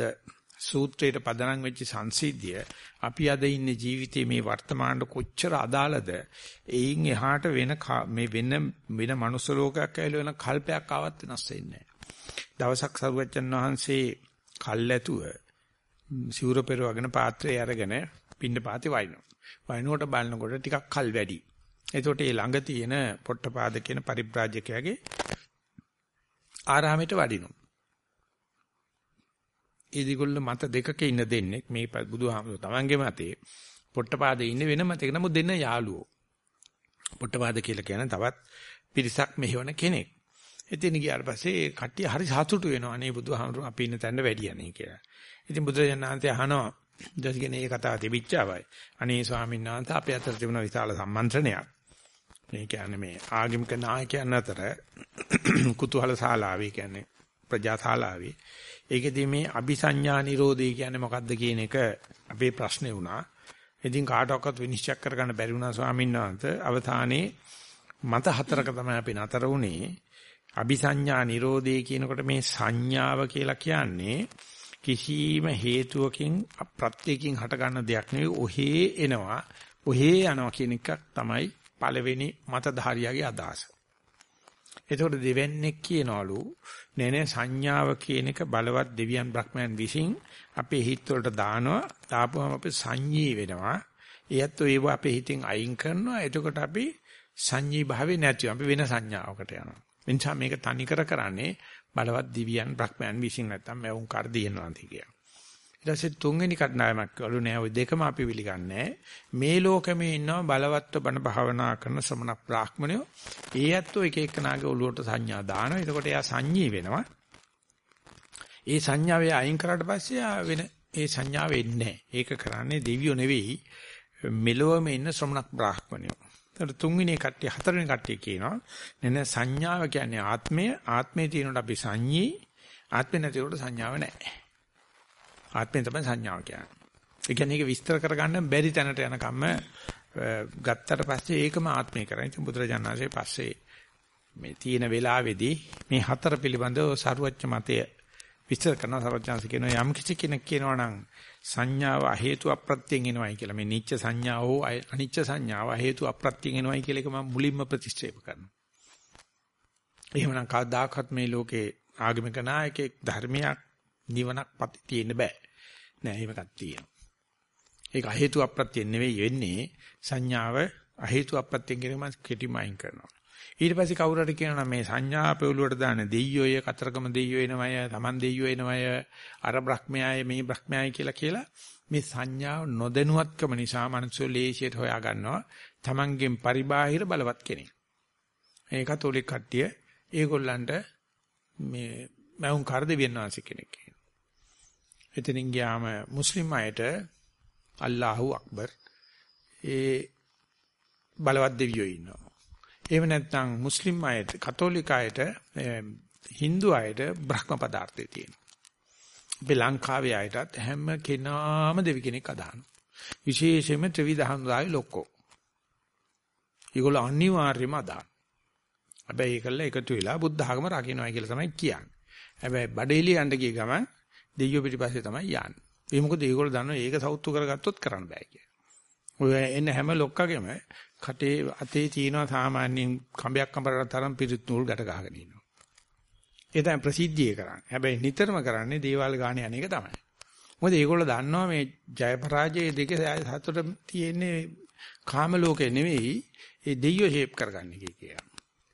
සූත්‍රයට පදනම් වෙච්ච සංසිද්ධිය අපි අද ඉන්නේ ජීවිතයේ මේ වර්තමානට කොච්චර අදාළද එයින් එහාට වෙන මේ වෙන වෙන මනුස්ස ලෝකයක් ඇවිල්ලා වෙන කල්පයක් ආවත් වෙනස් වෙන්නේ දවසක් සරුවච්චන් වහන්සේ කල්ැතුව සිවුර පෙරවගෙන පාත්‍රය අරගෙන පින්න පාතේ වයින්නවා. වයින්නුවට බලනකොට ටිකක් කල් වැඩි. එතකොට මේ ළඟ තියෙන පොට්ටපාද කියන පරිබ්‍රාජකයාගේ ආරාමයට වඩිනවා. ඒ දිගොල්ල මත දෙකක ඉන්න දෙන්නේ මේ බුදුහාමුදුරුවෝ තමන්ගේ මතේ පොට්ටපාදේ ඉන්නේ වෙන මතයක නමුත් දෙන්න යාළුවෝ. පොට්ටපාද කියලා කියන්නේ තවත් පිරිසක් මෙහෙවන කෙනෙක්. එතන ගියාට පස්සේ කට්ටිය හරි සතුටු වෙනවා. අනේ බුදුහාමුදුරුවෝ අපි ඉන්න තැන වැඩියනේ කියලා. ඉතින් බුදුරජාණන්සේ අහනවා ඊටගෙන මේ කතාව තිබිච්චාවයි. අනේ ස්වාමීන් වහන්සේ අපේ අතර තිබුණ විශාල සම්මන්ත්‍රණයක්. මේ කියන්නේ මේ ආගමික නායකයන් අතර කුතුහල ශාලාවේ කියන්නේ ප්‍රජා ශාලාවේ ඒකෙදී මේ අபிසඤ්ඤා නිරෝධය කියන්නේ මොකක්ද කියන එක අපේ ප්‍රශ්නේ වුණා. ඉතින් කාටවත් විනිශ්චය කරගන්න බැරි වුණා ස්වාමීන් වහන්සේ. අවධානයේ මත හතරක තමයි අපි නතර වුණේ. අபிසඤ්ඤා නිරෝධය කියනකොට මේ සංඥාව කියලා කියන්නේ කිසිම හේතුවකින් ප්‍රත්‍යයෙන් හට ගන්න දෙයක් නෙවෙයි ඔහේ එනවා ඔහේ යනවා කියන එක තමයි පළවෙනි මතධාරියාගේ අදහස. එතකොට දෙවන්නේක් කියනවලු නේ නේ සංඥාව කියන එක බලවත් දෙවියන් බ්‍රහ්මයන් විසින් අපේ හිත වලට දානවා දාපුවම අපි සංඤී වෙනවා. ඒත් ඒව අපේ හිතෙන් අයින් කරනවා. එතකොට අපි සංඤී භාවේ නැතිව අපි වෙන සංඥාවකට යනවා. එනිසා මේක තනි කර කරන්නේ බලවත් දිව්‍යයන් බ්‍රහ්මයන් විසින් නැත්තම් මවුන් කර දිනනවා කියලා. ඊට පස්සේ තුන්වෙනි කඩනායමක් වලු නෑ. ওই දෙකම අපි පිළිගන්නේ. මේ ලෝකෙම ඉන්නවා බලවත්ව බණ භාවනා කරන ශ්‍රමණ බ්‍රාහ්මණයෝ. ඒ ඇත්තෝ එක එකනාගේ ඔළුවට සංඥා දානවා. එතකොට එයා සංඤී වෙනවා. ඒ සංඥාවේ අයින් කරාට පස්සේ වෙන ඒ සංඥාව එන්නේ ඒක කරන්නේ දෙවියෝ නෙවෙයි මෙලොවම ඉන්න ශ්‍රමණ බ්‍රාහ්මණයෝ. ඒතර තුන්වෙනි කට්ටිය හතරවෙනි කට්ටිය කියනවා නෙන සංඥාව කියන්නේ ආත්මය. ආත්මේ තියෙනකොට අපි සංඤී. ආත්මේ නැතිකොට සංඥාව නැහැ ආත්මෙන් තමයි සංඥාව කියන්නේ. ඒ කියන්නේ ඒක විස්තර කරගන්න බැරි තැනට යනකම්ම ගත්තට පස්සේ ඒකම ආත්මය කරන්නේ. ඉතින් බුදුරජාණන්සේ පස්සේ මේ තියෙන වෙලාවේදී මේ හතර පිළිබඳව සරුවච්ච මතය විස්තර කරන සරුවච්චාන්ස කියන යම් කිසි කෙනෙක් කියනවා නම් සංඥාව හේතු අප්‍රත්‍යයෙන් එනවයි කියලා මේ නිච්ච සංඥාව හෝ අනිච්ච සංඥාව හේතු අප්‍රත්‍යයෙන් එනවයි කියලා එක මම මුලින්ම ප්‍රතික්ෂේප කරනවා. එහෙමනම් කවදාකවත් මේ ලෝකේ ආගමික නායකයෙක් ධර්මයක් නිවනක් පති තියෙන්න බෑ. නෑ එහෙම එකක් තියෙනවා. ඒක හේතු අප්‍රත්‍යයෙන් නෙවෙයි වෙන්නේ සංඥාව අහේතු අප්‍රත්‍යයෙන් කියන මම කෙටිමයින් කරනවා. ඊට පස්සේ කවුරු හරි කියනවා මේ සංඥා පෙවලුවට දාන දෙයියෝය කතරගම දෙයියෝ එනවය තමන් දෙයියෝ එනවය අර බ්‍රහ්මයාය මේ බ්‍රහ්මයාය කියලා කියලා මේ සංඥාව නොදැනුවත්කම නිසා මනුස්සය ලේසියට හොයා ගන්නවා තමන්ගෙන් පරිබාහිර බලවත් කෙනෙක්. ඒ කතෝලික කට්ටිය ඒගොල්ලන්ට මේ මවුන් කර දෙවියන් වහන්සේ කෙනෙක්. එතනින් ගියාම මුස්ලිම් අයට අල්ලාහු අක්බර් ඒ බලවත් දෙවියෝ ඉන්නවා. එහෙම නැත්නම් මුස්ලිම් අයට කතෝලික අයට Hindu අයට බ්‍රහ්ම පදාර්ථය තියෙනවා. අපි ලංකාවේ අයටත් හැම කෙනාම දෙවි කෙනෙක් අදහනවා. විශේෂයෙන්ම ත්‍රිවිධ හමුදාවේ ලොක්කෝ. ඒගොල්ලෝ අනිවාර්යයෙන්ම අදහන. හැබැයි ඒකල්ල එකතු වෙලා බුද්ධ ආගම රකින්නයි කියලා තමයි කියන්නේ. හැබැයි බඩේලිය යන්න ගිය ගමන් දෙයියෝ පිටිපස්සේ තමයි යන්නේ. ඒ මොකද ඒගොල්ලෝ දන්නවා ඒක සෞතු කරගත්තොත් කරන්න බෑ කියලා. ඔය එන්න හැම ලොක්කගෙම කටේ අතේ තියෙනවා සාමාන්‍යයෙන් කඹයක් කඹරට තරම් පිරිත් නූල් ගැට ගහගෙන ඉන්නවා. ඒ තමයි ප්‍රසිද්ධිය කරන්නේ. හැබැයි නිතරම කරන්නේ දේවාල ගාන යන එක තමයි. මොකද ඒගොල්ලෝ දන්නවා මේ ජය පරාජය දෙක සතුට තියෙන්නේ කාම ලෝකේ නෙවෙයි ඒ දෙයියෝ ෂේප් කරගන්න එක කියලා.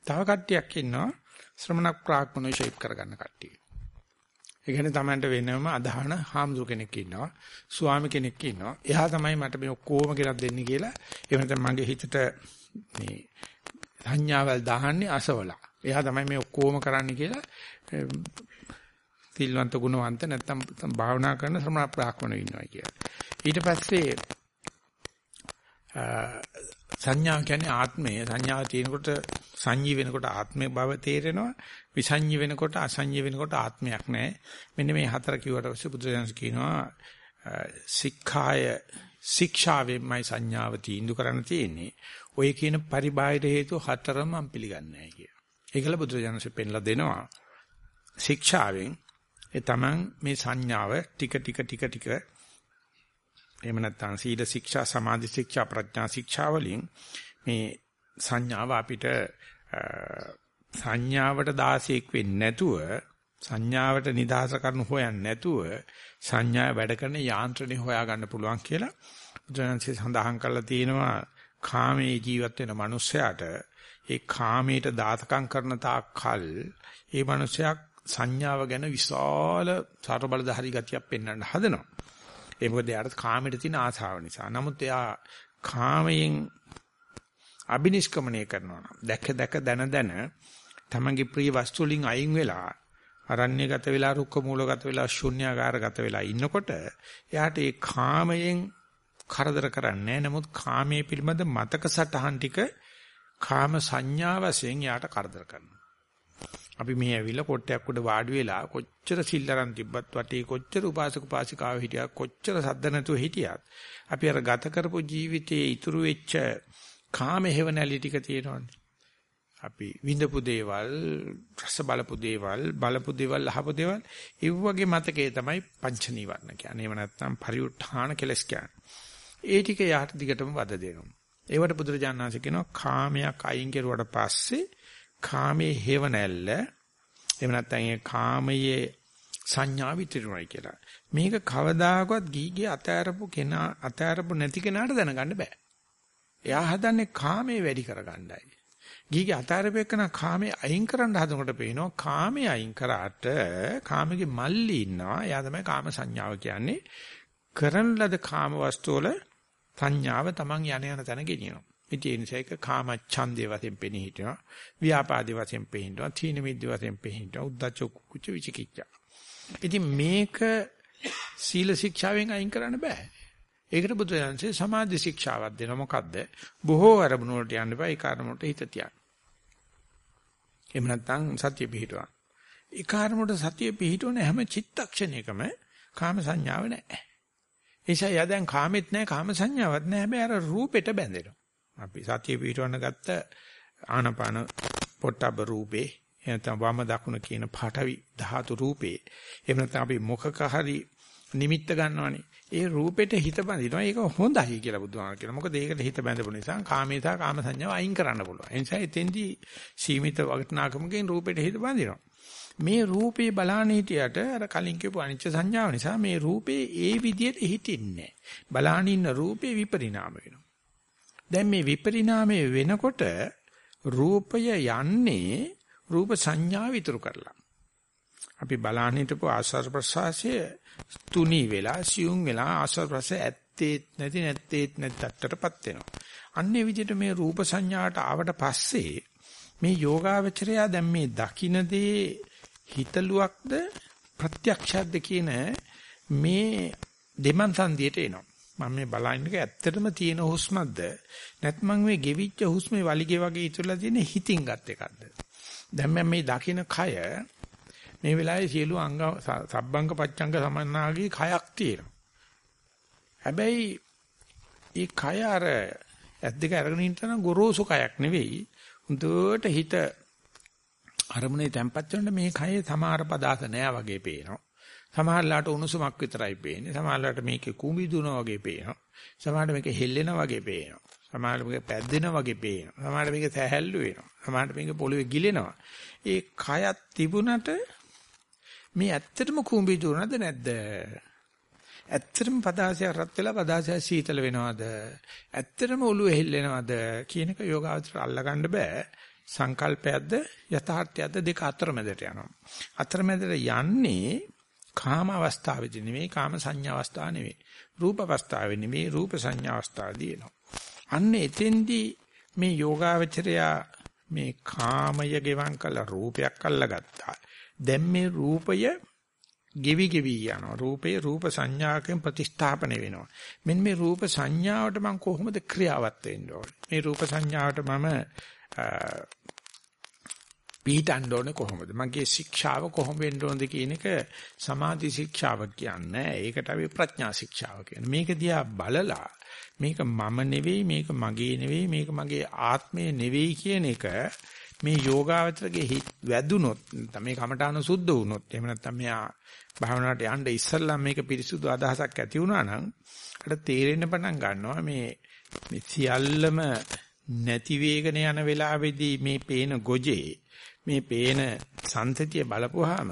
තව කට්ටියක් ඉන්නවා ශ්‍රමණක් ප්‍රාඥෝ ෂේප් කරගන්න කට්ටිය. ඒ කියන්නේ Tamanට වෙනම අදහන හාමුදුර කෙනෙක් ඉන්නවා. ස්වාමි කෙනෙක් ඉන්නවා. එහා තමයි මට මේ ඔක්කොම ගෙනත් දෙන්නේ කියලා. එහෙම නැත්නම් මගේ හිතට මේ සංඥාවල් දාහන්නේ අසවලා. එහා තමයි මේ ඔක්කොම කරන්නේ කියලා තිල්වන්ත ගුණවන්ත නැත්නම් භාවනා කරන ශ්‍රමණ ප්‍රාක්‍මණය ඉන්නවා කියලා. ඊට පස්සේ සංඥා කියන්නේ ආත්මය. සංඥාව තියෙනකොට සංජී වෙනකොට ආත්මය බව තේරෙනවා. විසංජී වෙනකොට අසංජී වෙනකොට ආත්මයක් නැහැ. මෙන්න මේ හතර කිව්වට පස්සේ බුදුරජාණන් කියනවා සික්ඛාය ශික්ෂාවෙන්මයි සංඥාව තීන්දුව කරන්න තියෙන්නේ. ඔය කියන පරිබාහිර හේතු හතරම මම පිළිගන්නේ නැහැ කියලා. ඒකල බුදුරජාණන්සේ පෙන්ලා දෙනවා. ශික්ෂාවෙන් ඒ තමන් මේ සංඥාව ටික ටික ටික ටික එහෙම නැත්නම් සීල ශික්ෂා සමාධි ශික්ෂා ප්‍රඥා ශික්ෂා වලින් මේ සංඥාව අපිට සංඥාවට 16ක් වෙන්නේ නැතුව සංඥාවට නිදහස කරන හොයන්නේ නැතුව සංඥා වැඩ කරන යාන්ත්‍රණය හොයා ගන්න පුළුවන් කියලා බුදුරජාණන්සේ සඳහන් කරලා තියෙනවා කාමයේ ජීවත් වෙන මනුස්සයාට ඒ කාමයට දාතකම් කරන තාක් කල් ඒ මනුස්සයා සංඥාව ගැන විශාල සතර බලධාරී ගතියක් පෙන්වන්න හදනවා. ඒ මොකද එයාට කාමයට තියෙන ආසාව නිසා. නමුත් එයා කාමයෙන් අබිනිෂ්ක්‍මණය කරනවා නම් දැක දැක දන දන තමන්ගේ ප්‍රිය වස්තු වලින් අයින් වෙලා අරණ්‍යගත වෙලා රුක්ක මූලගත වෙලා ශුන්‍යාකාරගත වෙලා ඉන්නකොට එයාට ඒ කාමයෙන් කරදර කරන්නේ නමුත් කාමයේ පිළිබඳ මතක සටහන් ටික කාම සංඥා වශයෙන් යාට කරදර කරනවා. අපි මේ ඇවිල්ලා කොට්ටයක් උඩ වාඩි වෙලා කොච්චර සිල්ලරන් තිබ්බත් වටේ කොච්චර උපාසක උපාසිකාව හිටියා කොච්චර සද්ද නැතුව හිටියත් අපි අර ගත කරපු ජීවිතයේ ඉතුරු වෙච්ච කාම හේවණලි ටික තියෙනවනේ. අපි විඳපු දේවල් රස බලපු දේවල් බලපු දේවල් අහපු දේවල් ඒ වගේ මතකයේ තමයි පංච නීවරණ කියන්නේ. එහෙම නැත්නම් පරිඋත්ථාන කෙලස් කියන්නේ. ඒ ටික යට දිගටම වද දෙනවා. ඒවට බුදුරජාණන් වහන්සේ කියනවා කාමයක් අයින් කෙරුවට පස්සේ කාමයේ හේව නැල්ල එහෙම නැත්නම් ඒ කාමයේ සංඥා විතරුණයි කියලා. මේක කවදාකවත් ගීගේ අතෑරපු කෙනා අතෑරපු නැති කෙනාට දැනගන්න බෑ. එයා හදන්නේ කාමයේ වැඩි කරගන්නයි. ගීගේ අතාරපෙකන කාමයේ අයින් කරන්න හදනකොට පේනවා කාමයේ අයින් කරාට කාමයේ මල්ලි ඉන්නවා. එයා තමයි කාම සංඥාව කියන්නේ. කරන ලද කාම වස්තුවල සංඥාව Taman යන යන තැන ගෙනියනවා. ඉතින් ඒ නිසා ඒක කාම ඡන්දේ වශයෙන් පෙනී හිටිනවා. ව්‍යාපාදේ වශයෙන් පෙනී හිටිනවා. තීන මිද්ද වශයෙන් පෙනී හිටිනවා. උද්දච්ච කුච්ච විචිකිච්ඡා. ඉතින් මේක සීල ශික්ෂාවෙන් අයින් කරන්න බෑ. ඒකට බුදුරජාන්සේ සමාධි ශික්ෂාවක් දෙනවා මොකද්ද? බොහෝ අරමුණු වලට යන්න බෑ ඒ කාරණුවට හිත තියන්න. එහෙම නැත්නම් සතිය පිහිටවන්න. ඒ කාරණුවට සතිය පිහිටවන හැම චිත්තක්ෂණයකම කාම සංඥාව නැහැ. ඒසයි යා දැන් කාමෙත් නැහැ කාම සංඥාවක් නැහැ හැබැයි අර රූපෙට බැඳෙනවා. අපි සතිය පිහිටවන්න ගත්ත ආනපාන පොට්ටබ රූපේ එතන වම දකුණ කියන පාඨවි ධාතු රූපේ එහෙම නැත්නම් අපි මොකක හරි නිමිත්ත ගන්නවනේ ඒ රූපෙට හිත බඳිනවා. ඒක හොඳයි කියලා බුදුහාම කියනවා. මොකද ඒකට හිත බැඳපු නිසා කාමේතා කාම සංඥාව අයින් කරන්න පුළුවන්. ඒ නිසා එතෙන්දී සීමිත වටිනාකමකින් රූපෙට හිත බඳිනවා. මේ රූපේ බලාන හිටියට අර කලින් කියපු අනිච්ච සංඥාව නිසා මේ රූපේ ඒ විදිහට හිටින්නේ බලාන ඉන්න රූපේ විපරිණාම වෙනවා. දැන් මේ විපරිණාමය වෙනකොට රූපය යන්නේ රූප සංඥා විතර කරලා. අපි බලාන හිටපු ආස්වාද ප්‍රසආසය තුනී වෙලා සියුම් වෙලා ආස්වාද රස ඇත්තේත් නැති නැත්තේත් නැති තත්ත්වයටපත් වෙනවා. අන්නේ විදිහට මේ රූප සංඥාට ආවට පස්සේ මේ යෝගාවචරය දැන් මේ දකින්නදී හිතලුවක්ද ප්‍රත්‍යක්ෂයක්ද කියන මේ දෙමන් සංදියට එනවා. මම මේ බලන්නේ ඇත්තටම තියෙන හුස්මක්ද නැත්නම් මේ ගෙවිච්ච හුස්මේ වලිගේ වගේ ඉතුරුලා තියෙන හිතින් ගත් එකක්ද දැන් මම මේ දකින්න කය මේ වෙලාවේ සියලු අංග සබ්බංග පච්චංග සමන්නාගේ කයක් තියෙනවා. හැබැයි ඒ කය අර ඇස් දෙක අරගෙන ඉන්න ගොරෝසු කයක් නෙවෙයි. හුදුවට හිත අරමුණේ තැම්පත් වෙනකොට මේ කයේ සමහර පදාස නෑ වගේ පේනවා. සමහරලාට උණුසුමක් විතරයි පේන්නේ. සමහරලාට මේකේ කුඹි දුනවා වගේ පේනවා. සමහරට මේක හෙල්ලෙනා වගේ පේනවා. සමහරට මේක පැද්දෙනා වගේ පේනවා. සමහරට මේක සැහැල්ලු වෙනවා. සමහරට මේක පොළවේ ගිලෙනවා. ඒ කයත් තිබුණට මේ ඇත්තටම කුඹි දුරනද නැද්ද? ඇත්තටම පදාසය රත් වෙලා පදාසය සීතල වෙනවද? ඇත්තටම ඔළුව හෙල්ලෙනවද කියන එක යෝගාවචර අල්ලගන්න බෑ. සංකල්පයක්ද යථාර්ථයක්ද දෙක අතරමැදට යනවා. අතරමැදට යන්නේ කාම අවස්ථාවේදී නෙමෙයි කාම සංඥා අවස්ථාව නෙමෙයි. රූප අවස්ථාවේ නෙමෙයි රූප සංඥා අවස්ථාවේදී එනවා. අන්න එතෙන්දී මේ යෝගාවචරයා මේ කාමය ගෙවම් කළ රූපයක් අල්ලගත්තා. දැන් මේ රූපය ගෙවි ගෙවි යනවා. රූපේ රූප සංඥාකෙන් ප්‍රතිස්ථාපනය වෙනවා. මෙන්න මේ රූප සංඥාවට මම කොහොමද ක්‍රියාවත් වෙන්න ඕනේ? මේ රූප සංඥාවට මම පිටන්න ඕනේ කොහොමද? මගේ ශික්ෂාව කොහොම වෙන්න ඕනද කියන එක සමාධි ශික්ෂාව කියන්නේ. ඒකට අපි ප්‍රඥා ශික්ෂාව කියන්නේ. මේක දිහා බලලා මේක මම නෙවෙයි, මේක මගේ නෙවෙයි, මේක මගේ ආත්මය නෙවෙයි කියන එක මේ යෝගාවචරගේ හිත වැදුනොත් තමයි කමඨාන සුද්ධ වුනොත් එහෙම නැත්නම් මෙයා භාවනාවට යන්න ඉස්සල්ලා මේක පිරිසුදු අදහසක් ඇති වුණා නම් අර තේරෙන්න පටන් ගන්නවා මේ මේ සියල්ලම නැති වේගන යන වෙලාවේදී මේ පේන ගොජේ මේ පේන සංතතිය බලපුවාම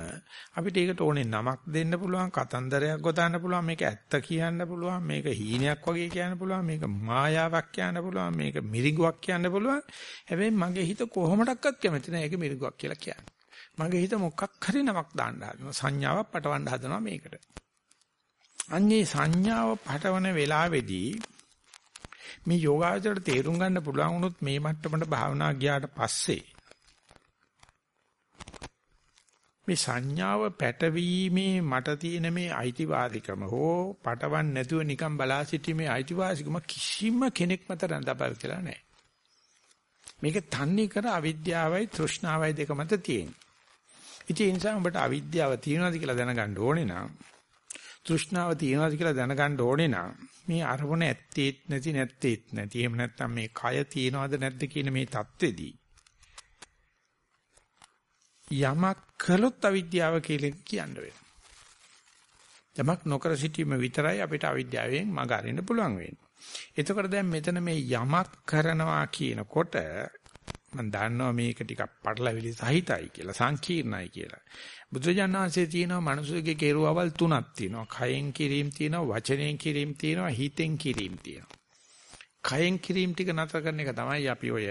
අපිට ඒකට ඕනේ නමක් දෙන්න පුළුවන් කතන්දරයක් ගොතන්න පුළුවන් මේක ඇත්ත කියන්න පුළුවන් මේක හීනයක් වගේ කියන්න පුළුවන් මේක මායාවක් කියන්න පුළුවන් මේක මිරිගුවක් කියන්න පුළුවන්. හැබැයි මගේ හිත කොහොමඩක්වත් කැමති නැහැ ඒක මිරිගුවක් කියලා කියන්නේ. මගේ හිත මොකක් හරි නමක් දාන්න හදනවා. සංඥාවක් පටවන්න හදනවා මේකට. අන්නේ සංඥාව පටවන වෙලාවේදී මේ යෝගාචරයට තේරුම් ගන්න පුළුවන් වුණොත් මේ මට්ටමට භාවනා ගියාට පස්සේ මේ සංඥාව පැටවීමේ මට තියෙන මේ අයිතිවාසිකම හෝ පටවන් නැතුව නිකන් බලා සිටීමේ අයිතිවාසිකම කිසිම කෙනෙක් මත රඳාපල් කියලා නැහැ. මේක තන්නේ කර අවිද්‍යාවයි තෘෂ්ණාවයි දෙක මත තියෙන. ඉතින් ඒ නිසා ඔබට අවිද්‍යාව තියෙනවද කියලා දැනගන්න ඕනේ නම් තෘෂ්ණාව තියෙනවද කියලා දැනගන්න ඕනේ නම් මේ අරමුණ ඇත්තේත් නැති නැත්තේත් නැති. එහෙම නැත්නම් මේ කය තියෙනවද නැද්ද කියන මේ தත්ත්වෙදී යමක් කළොත් අවිද්‍යාව කියලා කියන්න වෙනවා. යමක් නොකර සිටීම විතරයි අපිට අවිද්‍යාවෙන් මඟ අරින්න පුළුවන් වෙන්නේ. එතකොට දැන් මෙතන මේ යමක් කරනවා කියනකොට මම දන්නවා මේක ටිකක් පටලවිලි සහිතයි කියලා සංකීර්ණයි කියලා. බුදුජානනාංශයේ තියෙනවා මනුස්සයෙක්ගේ කෙරුවවල් තුනක් තියෙනවා. කයෙන් කිරීම තියෙනවා, වචනයෙන් කිරීම තියෙනවා, හිතෙන් කිරීම තියෙනවා. කයෙන් කිරීම ටික නතර කරන එක තමයි අපි ඔය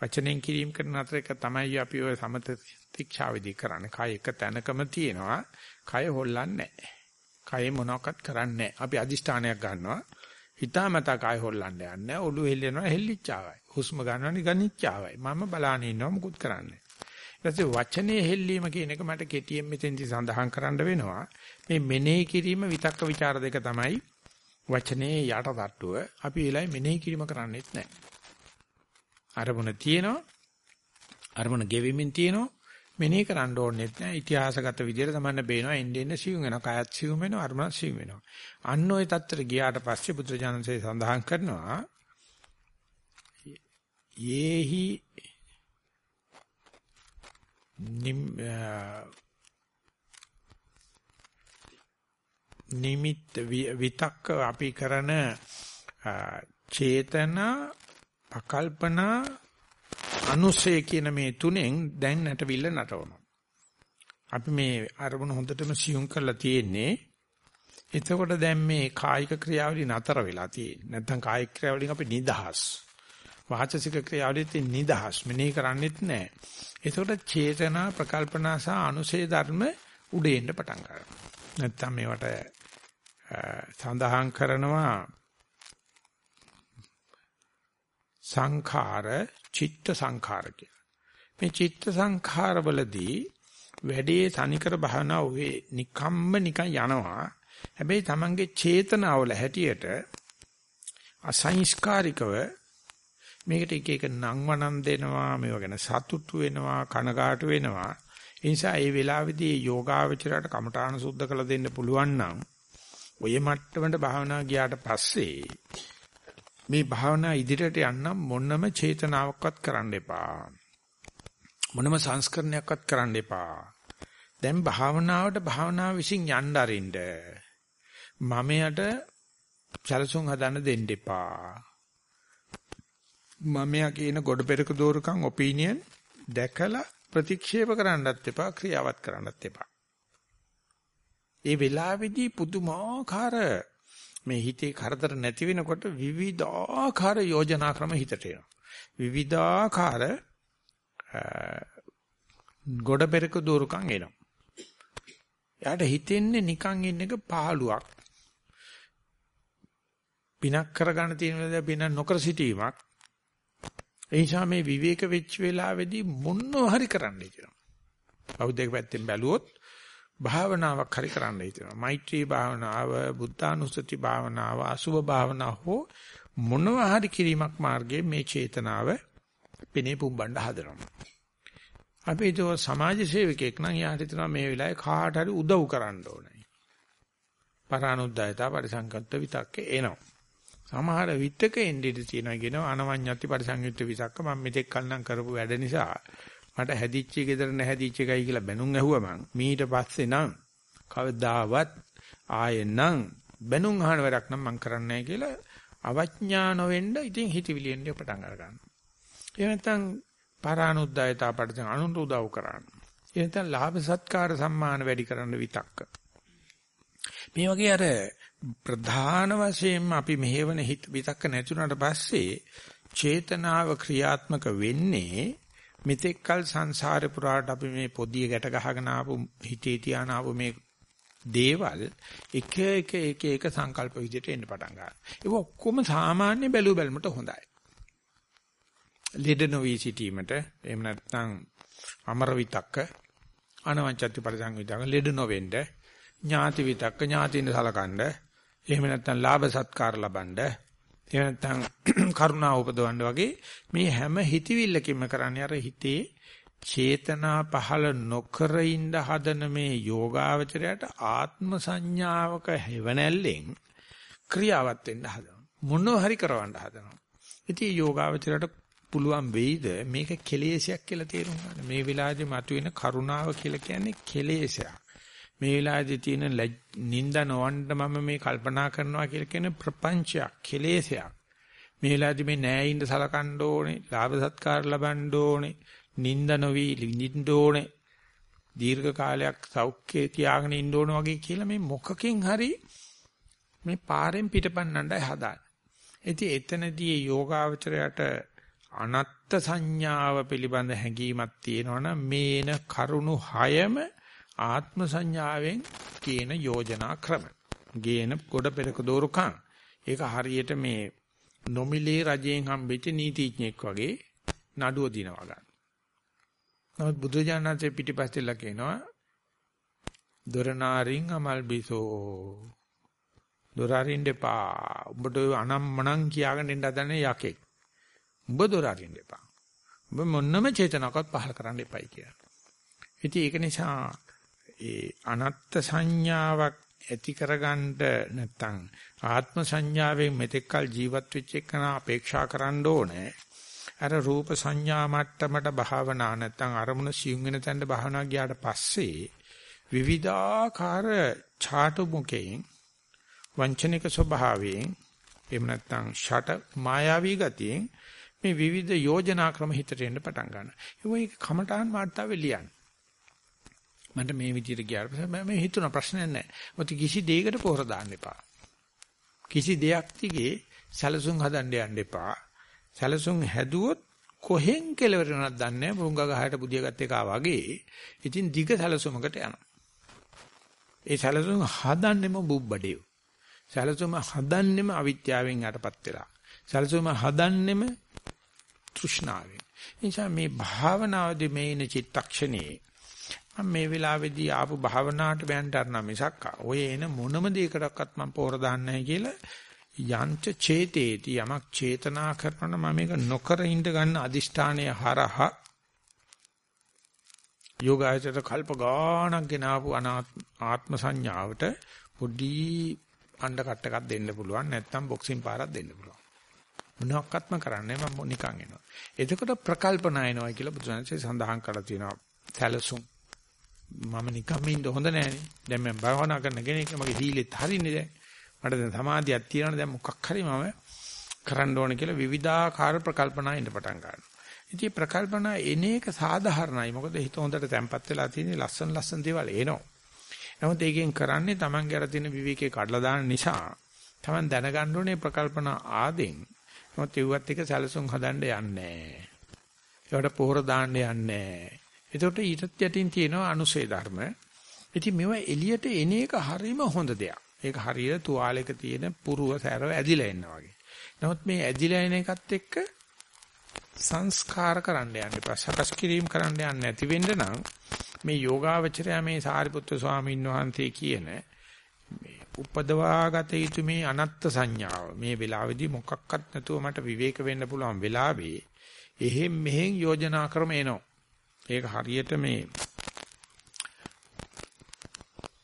වචනෙන් කිරීම කරන නතර එක තමයි අපි ඔය සමත ශික්ෂාවේදී කරන්නේ. කය එක තැනකම තියෙනවා. කය හොල්ලන්නේ නැහැ. කය මොනවක්වත් කරන්නේ නැහැ. අපි අදිෂ්ඨානයක් ගන්නවා. හිතාමතා කය හොල්ලන්න යන්නේ. ඔළුව හෙල්ලෙනවා හෙල්ලිච්චාවයි. හුස්ම ගන්නවා නිගනිච්චාවයි. මම බලාගෙන ඉන්නවා මුකුත් කරන්නේ. ඊපස්සේ වචනේ හෙල්ලීම කියන එක මට කෙටියෙන් මෙතෙන්දි සඳහන් කරන්න වෙනවා. මේ මෙනෙහි කිරීම විතක්ක ਵਿਚාර දෙක තමයි වචනේ යට තට්ටුව. අපි ඒලයි මෙනෙහි කිරීම කරන්නේත් නැහැ. අරමුණ තියෙනවා. අරමුණ ගෙවෙමින් තියෙනවා. මෙනෙහි කරන්න ඕනෙත් නෑ. ඉතිහාසගත විදියට තමන්න බේනවා එන්නේ එන්නේ සිවුම් වෙනවා. කයත් සිවුම් වෙනවා අරමුණත් සිවුම් වෙනවා. අන්න ওই தත්තර ගියාට පස්සේ බුදුරජාණන්සේ සඳහන් කරනවා යේහි නිම් නිමිත් විතක්ක අපි කරන චේතනා අකල්පනා අනුසය කියන මේ තුනෙන් දැන් නැටවිල්ල නටවනවා. අපි මේ අරමුණ හොඳටම සියුම් කරලා තියෙන්නේ. එතකොට දැන් මේ කායික ක්‍රියාවලිය නතර වෙලා තියෙන්නේ. නැත්නම් කායික ක්‍රියාවලියෙන් අපි නිදහස්. වාචසික ක්‍රියාවලියත් නිදහස්. මෙනේ කරන්නේත් නැහැ. එතකොට චේතනා ප්‍රකල්පනා සහ අනුසය ධර්ම උඩේන්න පටන් ගන්නවා. නැත්නම් මේවට සඳහන් කරනවා සංඛාර චිත්ත සංඛාර මේ චිත්ත සංඛාරවලදී වැඩේ තනිකර භාවනා ඔවේ නිකම්ම නිකන් යනවා. හැබැයි Tamange චේතනාවල හැටියට අසංස්කාරිකව මේකට එක එක නම් වණන් දෙනවා මේව ගැන සතුටු වෙනවා කනගාටු වෙනවා ඒ නිසා ඒ වෙලාවේදී යෝගාවචරයට කමඨාන සුද්ධ කළ දෙන්න පුළුවන් නම් ඔය මට්ටමට භාවනා ගියාට පස්සේ මේ භාවනා ඉදිරියට යන්න මොනම චේතනාවක්වත් කරන්න එපා. මොනම සංස්කරණයක්වත් කරන්න එපා. දැන් භාවනාවට භාවනාව විසින් යන්න අරින්න. මමයට සැලසුම් හදන්න දෙන්න එපා. මමයා කියන ගොඩ පෙරක දෝරකම් ඔපිනියන් දැකලා ප්‍රතික්ෂේප කරන්නත් එපා ක්‍රියාවත් කරන්නත් එපා. ඒ වෙලාවේදී පුදුමාකාර මේ හිතේ කරදර නැති වෙනකොට විවිධාකාර යෝජනා ක්‍රම හිතට එනවා. විවිධාකාර ගොඩ පෙරක දෝරුකම් එනවා. එයාට හිතෙන්නේ නිකන් ඉන්න එක පහළුවක්. පිනක් කරගන්න තියෙන වෙලාව පින නොකර සිටීමක්. ඒ නිසා මේ විවේක වෙච්ච වෙලාවේදී මොනව හරි කරන්නයි කියනවා. බෞද්ධයෙක් පැත්තෙන් බැලුවොත් භාවනාවක් හරි කරන්න හිතෙනවා. මෛත්‍රී භාවනාව, බුද්ධානුස්සති භාවනාව, අසුභ භාවනාව හෝ මොනවා හරි කිරීමක් මාර්ගයේ මේ චේතනාව පෙනේ පුම්බන්න හදනවා. අපි ඒක සමාජ සේවකයෙක් නම් යාට හිතනවා මේ වෙලාවේ කාට හරි උදව් කරන්න ඕනේ. පරානුද්යතා පරිසංකත්ත විතක්කේ එනවා. සමහර විතක එන්නේ තියෙනවා කියනවා අනවඤ්ඤත්ති පරිසංයුක්ත විතක්ක මම මෙතෙක් කල් නම් කරපු වැඩ නිසා මට හැදිච්ච ගෙදර නැහැදිච්ච එකයි කියලා බැනුම් ඇහුවා මං. මීට පස්සේ නම් කවදාවත් ආයෙ නම් බැනුම් අහන වැඩක් නම් මං කරන්නේ නැහැ කියලා අවඥා නොවෙන්න ඉතින් හිතවිලි එන්න පටන් අර ගන්නවා. ඒ නැත්තම් පරානුද්යතා පරිසං අනුන්ට උදව් කරන්න. ඒ නැත්තම් ලාභ සත්කාර සම්මාන වැඩි කරන්න විතක්ක. මේ වගේ අර ප්‍රධාන වශයෙන්ම අපි මෙහෙවන හිත විතක්ක නැතුණාට පස්සේ චේතනාව ක්‍රියාත්මක වෙන්නේ මෙතෙක් කල සංසාරේ පුරාට අපි මේ පොදිය ගැට ගහගෙන ආපු හිතේ තියාන ආපු මේ දේවල් එක එක එක එක සංකල්ප විදිහට එන්න පටන් ගන්නවා. ඒක ඔක්කොම සාමාන්‍ය බැලු බැලමට හොඳයි. ලෙඩ නොවි සිටීමට එහෙම නැත්නම් අමර විතක්ක අනවංචත්ති පරිසංවිතක ලෙඩ නොවෙන්න ඥාති විතක්ක ඥාතින සලකන්න එහෙම නැත්නම් ලාභ සත්කාර ලබන්න එහෙම නැත්නම් කරුණා උපදවන්න වගේ මේ හැම හිතවිල්ලකින්ම කරන්නේ අර හිතේ චේතනා පහළ නොකර ඉඳ හදන මේ යෝගාවචරයට ආත්ම සංඥාවක හැවණැල්ලෙන් ක්‍රියාවත් වෙන්න හදනවා මොනව හරි කරවන්න හදනවා ඉතින් යෝගාවචරයට පුළුවන් වෙයිද මේක කෙලෙසයක් කියලා තේරුම් ගන්න. මේ වෙලාවේදී මතුවෙන කරුණාව කියලා කියන්නේ කෙලෙසයක්. මේ වෙලාවේදී තියෙන නිନ୍ଦ නොවන්න මම මේ කල්පනා කරනවා කියලා කියන ප්‍රපංචයක් කෙලෙසයක් මේ වෙලාවේදී මේ නෑ ඉඳ සලකන්න ඕනේ ලාභ සත්කාර ලබන්න ඕනේ නිନ୍ଦ නොවි නිින්න ඕනේ දීර්ඝ කාලයක් සෞඛ්‍යයේ තියාගෙන ඉන්න ඕන වගේ කියලා මේ මොකකින් හරි මේ පාරෙන් පිටපන්නණ්ඩයි හදාන. ඉතින් එතනදී යෝගාවචරයට අනත්ත් සංඥාව පිළිබඳ හැඟීමක් තියෙනවනම් මේන කරුණු හයම ආත්ම සංඥාවෙන් කියන යෝජනා ක්‍රම. ගේන ගොඩ පෙරක දෝරුකම්. ඒක හරියට මේ නොමිලේ රජයෙන් හම්බෙච්ච නීතිඥෙක් වගේ නඩුව දිනවා ගන්න. නමුත් බුදුජානනාංශයේ පිටිපස්සෙල්ලා කියනවා දොරනාරින් අමල් බිසෝ දොර අරින්න එපා. උඹට අනම්මනම් කියාගෙන ඉන්න හදන්නේ යකෙක්. උඹ දොර අරින්න එපා. උඹ මොන්නම චේතනාවක්වත් පහල කරන්න එපයි කියලා. ඉතින් ඒක නිසා ඒ අනත්ත් සංඥාවක් ඇති කරගන්න නැත්තම් ආත්ම සංඥාවෙන් මෙතෙක්කල් ජීවත් වෙච්ච එකන අපේක්ෂා කරන්න ඕනේ. අර රූප සංඥා මට්ටමට භාවනා නැත්තම් අරමුණ සියුම් වෙන තැනට භාවනා ගියාට පස්සේ විවිධාකාර ඡාටු මුකෙන් වංචනික ස්වභාවයෙන් එහෙම නැත්නම් ෂට මායාවී ගතියෙන් මේ විවිධ යෝජනා ක්‍රම හිතට එන්න පටන් ගන්නවා. ඒක කමඨාන් වාර්තාවේ ලියන්න. මට මේ විදිහට ගියාට පස්සේ මම හිතුණ ප්‍රශ්නයක් නැහැ. මොකද කිසි දෙයකට පොහොර දාන්න එපා. කිසි දෙයක් තිගේ සැලසුම් හදන්න යන්න එපා. සැලසුම් හැදුවොත් කොහෙන් කෙලවර වෙනවද දන්නේ නැහැ. බුංග ගහයට බුදිය ගත්ත එකා වගේ. ඉතින් දිග සැලසුමකට යනවා. ඒ සැලසුම් හදන්නෙම බුබ්බඩේ. සැලසුම හදන්නෙම අවිද්‍යාවෙන් යටපත් වෙලා. සැලසුම හදන්නෙම තෘෂ්ණාවෙන්. නිසා මේ භාවනාවේදී මේ ඉන චිත්තක්ෂණේ මම මේ වෙලාවේදී ආපු භාවනාවට බයන්ට අරන මිසක් ඔය එන මොනම දෙයකටවත් මම පෝර දාන්නේ කියලා යංච චේතේති යමක් චේතනා කරන මම මේක නොකර ඉඳ ගන්න අදිෂ්ඨානය හරහා යෝගාචර කල්ප ගාණක් ගෙනාවු ආත්ම සංඥාවට පොඩි අණ්ඩ කට් එකක් දෙන්න පුළුවන් නැත්නම් බොක්සින් පාරක් දෙන්න පුළුවන්. මොනක්වත්ම කරන්නේ මම නිකන් එනවා. එතකොට ප්‍රකල්පනා එනවා කියලා බුදුසසුනේ සඳහන් කරලා තියෙනවා. සැලසුම්. මම නිකම්ම ඉන්න හොඳ නෑනේ. දැන් මම භාවනා කරන කෙනෙක් මගේ හීලෙත් හරින්නේ දැන්. මට දැන් සමාධියක් තියෙනවනේ දැන් මොකක් හරි මම කරන්න ඕන කියලා විවිධාකාර ප්‍රකල්පනා ඉන්න පටන් ගන්නවා. ඉතින් ප්‍රකල්පනා එන එක සාධාරණයි. මොකද හිත හොඳට තැම්පත් වෙලා තියෙන ලස්සන ලස්සන දේවල් එනවා. නමුත් ඒකෙන් කරන්නේ Taman ගැර තියෙන විවේකේ කඩලා දාන නිසා Taman දැනගන්න ඕනේ ප්‍රකල්පන ආදෙන්. නමුත් ඒවත් එක සැලසුම් හදන්න යන්නේ නැහැ. ඒවට පොහොර දාන්න යන්නේ නැහැ. ඒකට ඊටත් යටින් තියෙනවා අනුසේ ධර්ම. ඉතින් මේවා එළියට එන එක හරීම හොඳ දෙයක්. ඒක හරියට තුවාලයක තියෙන පුරුව සැරව ඇදිලා එනවා වගේ. නමුත් මේ ඇදිලා එන එකත් එක්ක සංස්කාර කරන්න යන්න එපා. සකස් කිරීම කරන්න යන්න නැති වෙන්න නම් මේ යෝගාවචරය මේ සාරිපුත්‍ර ස්වාමීන් වහන්සේ කියන මේ උපදවාගත යුතු මේ අනත්ත් සංඥාව මේ වෙලාවේදී මොකක්වත් නැතුව මට විවේක වෙන්න පුළුවන් වෙලාවේ එහෙම් මෙහෙන් යෝජනා ක්‍රම එනවා. ඒක හරියට මේ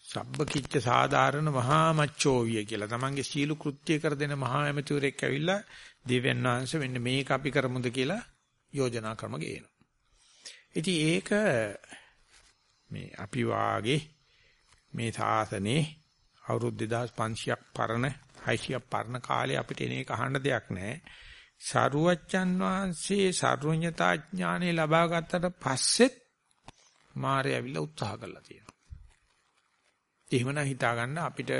සබ්බකිච්ච සාධාරණ මහා මච්චෝවිය කියලා. තමන්ගේ සීල කෘත්‍ය කර දෙන මහා ඇමතිවරයෙක් ඇවිල්ලා දෙවියන් වහන්සේ මෙන්න මේක අපි කරමුද කියලා යෝජනා ක්‍රම ගේනවා. ඉතින් ඒක මේ අපි වාගේ මේ සාසනේ අවුරුදු 2500ක් පරණ 600ක් පරණ කාලේ අපිට එන එක අහන්න දෙයක් නැහැ. සරුවච්චන් වහන්සේ සර්වඥතා ඥානෙ ලබා ගත්තට පස්සෙත් මාරය ඇවිල්ලා උත්සාහ කළා තියෙනවා. එහෙමනම් හිතා ගන්න අපිට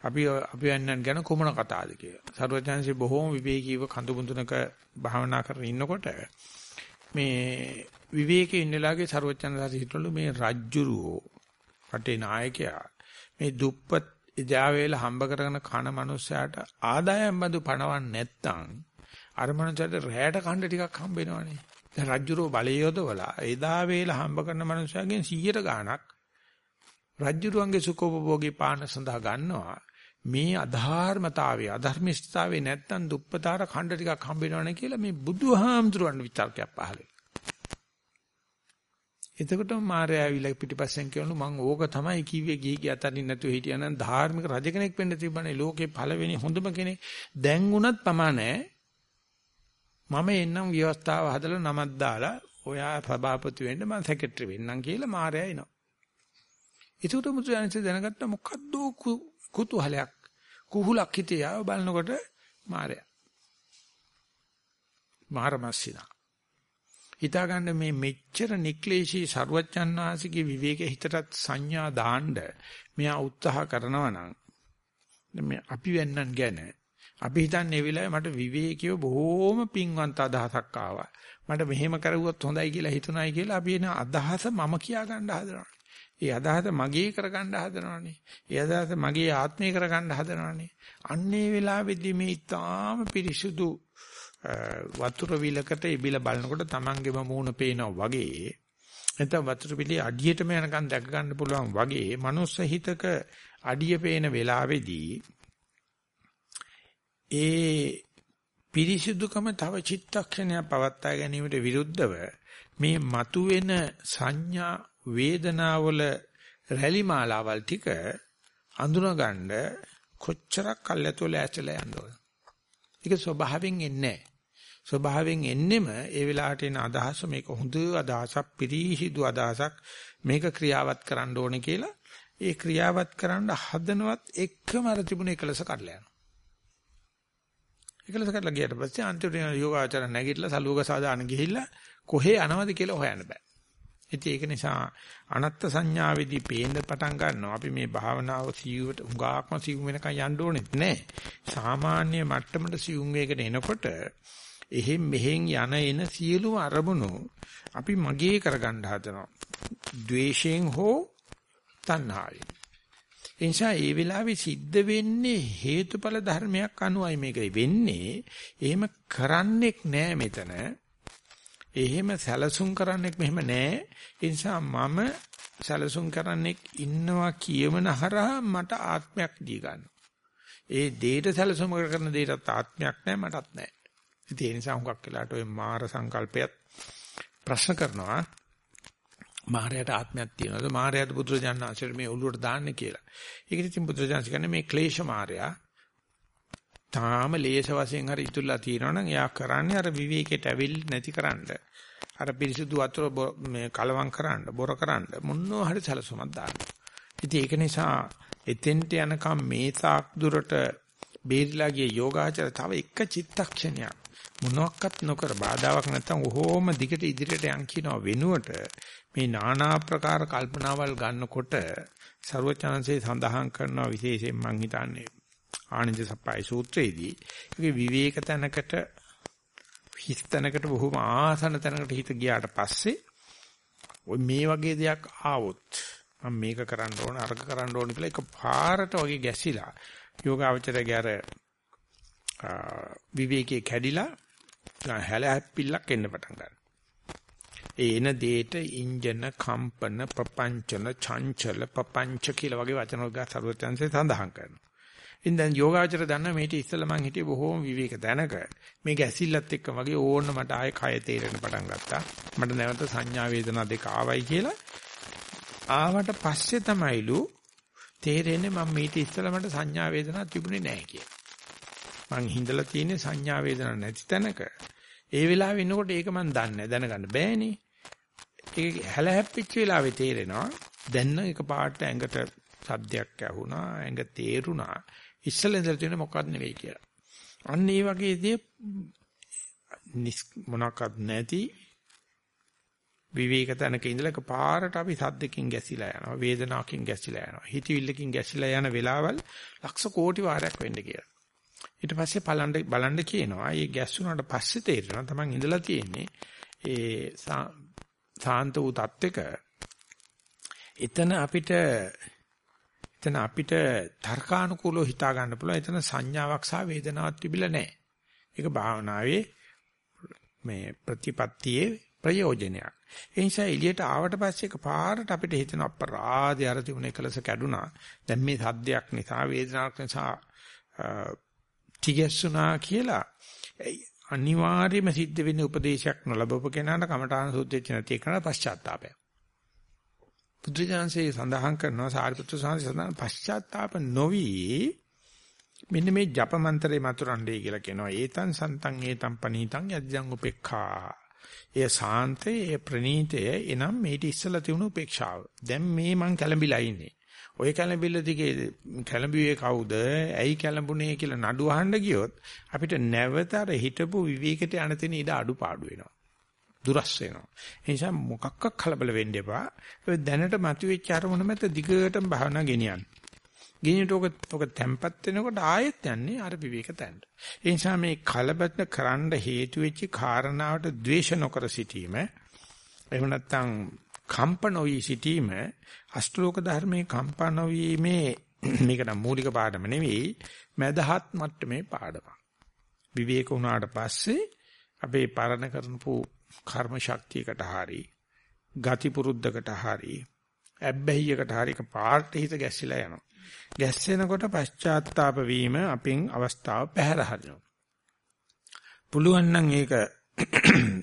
අපි අපි යන්නන් ගැන කොමන කතාවද කියලා. සරුවච්චන්සේ බොහෝම විවේකීව කඳු මුදුනක භාවනා කරගෙන ඉන්නකොට මේ විවේකයේ ඉන්නලාගේ ਸਰවචන්දසාර හිටවලු මේ රජ්ජුරුවෝ රටේ නායකයා මේ දුප්පත් එදා වේල හම්බ කරගෙන කන මනුස්සයාට ආදායම් බඳු පණවන්නේ නැත්තම් අර මනුස්සයාට රැයට කන්න ටිකක් හම්බ වෙනවනේ. දැන් රජ්ජුරුවෝ බලය යොදවලා එදා වේල හම්බ කරන මනුස්සයාගෙන් 100ට ගාණක් රජ්ජුරුවන්ගේ සුඛෝපභෝගී පාන සඳහා ගන්නවා. මේ අධර්මතාවය අධර්මිෂ්ඨතාවේ නැත්තම් දුප්පතාර ඛණ්ඩ ටිකක් හම්බ වෙනවනේ කියලා මේ බුදුහාමුදුරන් විචාරකයක් පහළ එතකොට මාර්යා ඇවිල්ලා පිටිපස්සෙන් කියනලු මං ඕක තමයි කිව්වේ ගිහි ගිය අතරින් නැතුව හිටියනම් ධාර්මික රජ කෙනෙක් වෙන්න තිබ්බනේ ලෝකේ පළවෙනි හොඳම කෙනෙක් දැන් උනත් පමා නැහැ මම එන්නම් ව්‍යවස්ථාව හදලා නමක් දාලා ඔයා සභාපති වෙන්න මම සෙක්‍රටරි වෙන්නම් කියලා මාරයා එනවා. ඒකට මුද්‍රාංශය දැනගත්ත මොකද්ද කුතුහලයක් කුහුලක් හිතේ ආව බලනකොට මාරයා. මාරමස්සිනා. හිතාගන්න මේ මෙච්චර නික්ලේශී ਸਰුවච්චන් වහන්සේගේ විවේක හිතටත් සංඥා දාන්න මෙයා උත්සාහ කරනවා නම් මේ අපි වෙන්නන් ගැන අපි හිතන්නේ ඒ වෙලාවේ මට විවේකීව බොහෝම පිංවන්ත අදහසක් ආවා. මට මෙහෙම කරුවොත් හොඳයි කියලා හිතුණයි කියලා අපි එන අදහස මම කියා ගන්න හදනවා. ඒ අදහස මගේ කරගන්න හදනවානේ. ඒ අදහස මගේ ආත්මේ කරගන්න හදනවානේ. අන්නේ වෙලාවේදී මේ ඊටාම පිරිසුදු වතුර විලකට ඉබිල බලනකොට Tamangeම මූණ පේනවා වගේ නැත්නම් වතුර පිළි අඩියටම යනකම් දැක ගන්න පුළුවන් වගේ මනුස්ස හිතක අඩිය පේන වෙලාවේදී ඒ පිරිසිදුකම තව චිත්තක්ෂණයක් පවත්වා ගැනීමට විරුද්ධව මේ මතුවෙන සංඥා වේදනාවල රැලි මාලාවල් ටික අඳුනගන්න කොච්චරක් කල්යතොල ඇචලා යන්න ඕන. ඒක ස්වභාවයෙන් එන්නේ ස්වභාවයෙන් එන්නෙම ඒ වෙලාවට එන අදහස මේක හොඳ අදහසක් පිරිසිදු අදහසක්. මේක ක්‍රියාවත් කරන්න ඕනේ කියලා ඒ ක්‍රියාවත් කරන්න හදනවත් එක්කම අර තිබුණ එකලස කඩලා යනවා. එකලස කඩලා ගියට පස්සේ අන්තිමට යෝගාචර නැගිටලා සලුවක සාදාන ගිහිල්ලා කොහේ යනවද කියලා හොයන්න බෑ. ඉතින් ඒක නිසා අනත්ත් සංඥාවේදී පේන්න පටන් ගන්නවා. අපි මේ භාවනාව සියුවට උගාක්ම සියුම් වෙනකන් යන්න ඕනෙත් නෑ. සාමාන්‍ය මට්ටමට සියුම් වේගට එනකොට එහෙන් මෙහෙන් යන එන සියලුම අරමුණු අපි මගේ කරගන්න හදනවා. ද්වේෂයෙන් හෝ තණ්හාවෙන්. එනිසා ඒ වෙලාවේ සිද්ධ වෙන්නේ හේතුඵල ධර්මයක් අනුවයි මේක වෙන්නේ. එහෙම කරන්නෙක් නෑ මෙතන. එහෙම සැලසුම් කරන්නෙක් මෙහෙම නෑ. ඒ නිසා මම සැලසුම් කරන්නෙක් ඉන්නවා කියවන හරහා මට ආත්මයක් දී ගන්නවා. ඒ දෙයට සැලසුම් කරන දෙයටත් ආත්මයක් නෑ මටත් නෑ. ඉතින් ඒ නිසා හුඟක් වෙලාට ওই මාර සංකල්පයත් ප්‍රශ්න කරනවා. මායයට ආත්මයක් තියෙනවද? මායයට බුදුරජාණන් වහන්සේ මේ ඔළුවට දාන්නේ කියලා. ඒක ඉතින් බුදුරජාණන් කියන්නේ මේ ක්ලේශ මායя තාම ලේස වශයෙන් හරි ඉතුරුලා තියෙනවනම් එයා කරන්නේ අර විවේකයට ඇවිල් නැතිකරන්න. අර පිරිසුදු වතුර මේ කලවම් කරන්න, බොර කරන්න මොනවා හරි සැලසුමක් දාන්න. ඉතින් ඒක නිසා එතෙන්ට යනකම් මේ තාක් දුරට බේරිලා ගිය යෝගාචර තව එක චිත්තක්ෂණයක් මොනවත් නොකර බාධාවක් නැත්තම් ඔහොම දිගට ඉදිරියට යන් කියනවා වෙනුවට මේ নানা ආකාර කල්පනාවල් ගන්නකොට ਸਰවචනසේ සඳහන් කරනවා විශේෂයෙන් මම හිතන්නේ ආනන්ද සප්පයි සූත්‍රයේදී. ඒකේ විවේක තැනකට හිත තැනකට බොහොම ආසන තැනකට හිත ගියාට පස්සේ ඔය මේ වගේ දෙයක් ආවොත් මම මේක කරන්න ඕන අර්ග කරන්න ඕන කියලා එක පාරට වගේ ගැසිලා යෝගාවචරයේ අර විවේකයේ කැඩිලා හැල හැප්පිල්ලක් එන්න පටන් ගන්නවා. ඒ එන දෙයට ඉන්ජන කම්පන ප්‍රපංචන චංචල ප්‍රපංච කියලා වගේ වචන වර්ග සරුවචන්සේ සඳහන් කරනවා. ඉතින් දැන් යෝගාචර දන්න මේටි ඉස්සෙල්ලා මං හිටියේ බොහෝම විවේක දැනක මේක ඇසිල්ලත් එක්ක වගේ ඕන්න මට ආයේ කය තේරෙන්න පටන් ගත්තා. මට නැවත සංඥා වේදනා දෙක ආවයි කියලා ආවට පස්සේ තමයිලු තේරෙන්නේ මම මේටි ඉස්සෙල්ලා මට සංඥා වේදනා තිබුණේ නැහැ කියලා. මං හිඳලා තියෙන්නේ සංඥා වේදනා නැති තැනක. ඒ වෙලාවෙ ඉන්නකොට ඒක මං දන්නේ දැනගන්න බෑනේ. ඒක හැල හැප්පිච්ච වෙලාවේ තේරෙනවා. දැන් එක පාට ඇඟට සද්දයක් ඇහුණා, ඇඟ තේරුණා. ඉස්සෙල්ලා ඉඳලා තියෙන මොකක්ද නෙවෙයි කියලා. අන්න ඒ වගේ දේ මොනක්වත් නැති විවේක තැනක ඉඳලා එක පාරට අපි සද්දකින් ගැසිලා යනවා වේදනාවකින් ගැසිලා යනවා හිතවිල්ලකින් ගැසිලා යන වෙලාවල් ලක්ෂ කෝටි වාරයක් වෙන්න කියලා. ඊට පස්සේ බලන්න බලන්න කියනවා. මේ ගැස්සුනාට පස්සේ තේරෙනවා තමන් ඉඳලා තියෙන්නේ ඒ සාන්ත වූ තත්ත්වක එතන අපිට එතන අපිට තර්කානුකූලව හිතා ගන්න පුළුවන්. එතන සංඥාවක් සහ වේදනාවක් තිබිලා නැහැ. ඒක භාවනාවේ මේ ප්‍රතිපත්තියේ ප්‍රයෝජනයක්. ඒ නිසා එළියට ආවට පස්සේ එකපාරට අපිට හිතෙන අපරාධය අර තිබුණ එකලස කැඩුනා. දැන් මේ සද්දයක් නිසා වේදනාවක් නිසා තිගැස්සුනා කියලා අනිවාර්යයෙන්ම සිද්ධ වෙන උපදේශයක් නොලබපු කෙනාට කමඨාන සුද්ධෙච්ච නැති එකන පශ්චාත්තාපය. බුදුජානසී සඳහන් කරනවා සාරිපුත්‍ර සාන්ති සඳහන් පශ්චාත්තාප නොවි මෙන්න මේ ජප මන්ත්‍රේ මතුරන්නේ කියලා කියනවා. ඒතං සන්තං ඒතං පනීතං යද්දං උපේක්ඛා. එය සාන්තේ ඒ ප්‍රණීතය එනම් මේටි ඉස්සලා තියුණු උපේක්ෂාව. දැන් මේ මං කැළඹිලා ඉන්නේ. ඔය කැළඹිල්ල දිගේ කැළඹුවේ කවුද? ඇයි කැළඹුණේ කියලා නඩු අහන්න ගියොත් අපිට නැවත අර හිටපු විවේකයට යන තැන ඉඩ අඩුපාඩු වෙනවා. දුරස් වෙනවා. ඒ නිසා මොකක්ක කලබල වෙන්න එපා. ඔය දැනට මතුවෙච්ච අරමුණ මත දිගටම භාවනා ගෙනියන්න. ගෙනියට ඔක ඔක තැම්පත් වෙනකොට ආයෙත් යන්නේ අර විවේක තැනට. ඒ නිසා මේ කලබල කරන්න හේතු වෙච්ච කාරණාවට ද්වේෂ නොකර සිටීම එහෙම නැත්නම් කම්ප නොවි සිටීම අෂ්ටලෝක ධර්මයේ කම්පා නොවීමේ මේක නම් මූලික පාඩම නෙවෙයි මදහත් මට්ටමේ පාඩමක්. විවේක වුණාට පස්සේ අපේ පරණ කරනපු කර්ම ශක්තියකට හරි ගති පුරුද්දකට හරි ඇබ්බැහියකට හරි පාට හිත ගැස්සිලා යනවා. ගැස්සෙනකොට පශ්චාත්තාප වීම අපෙන් අවස්ථාව පැහැර හරිනවා. පුළුවන් නම් ඒක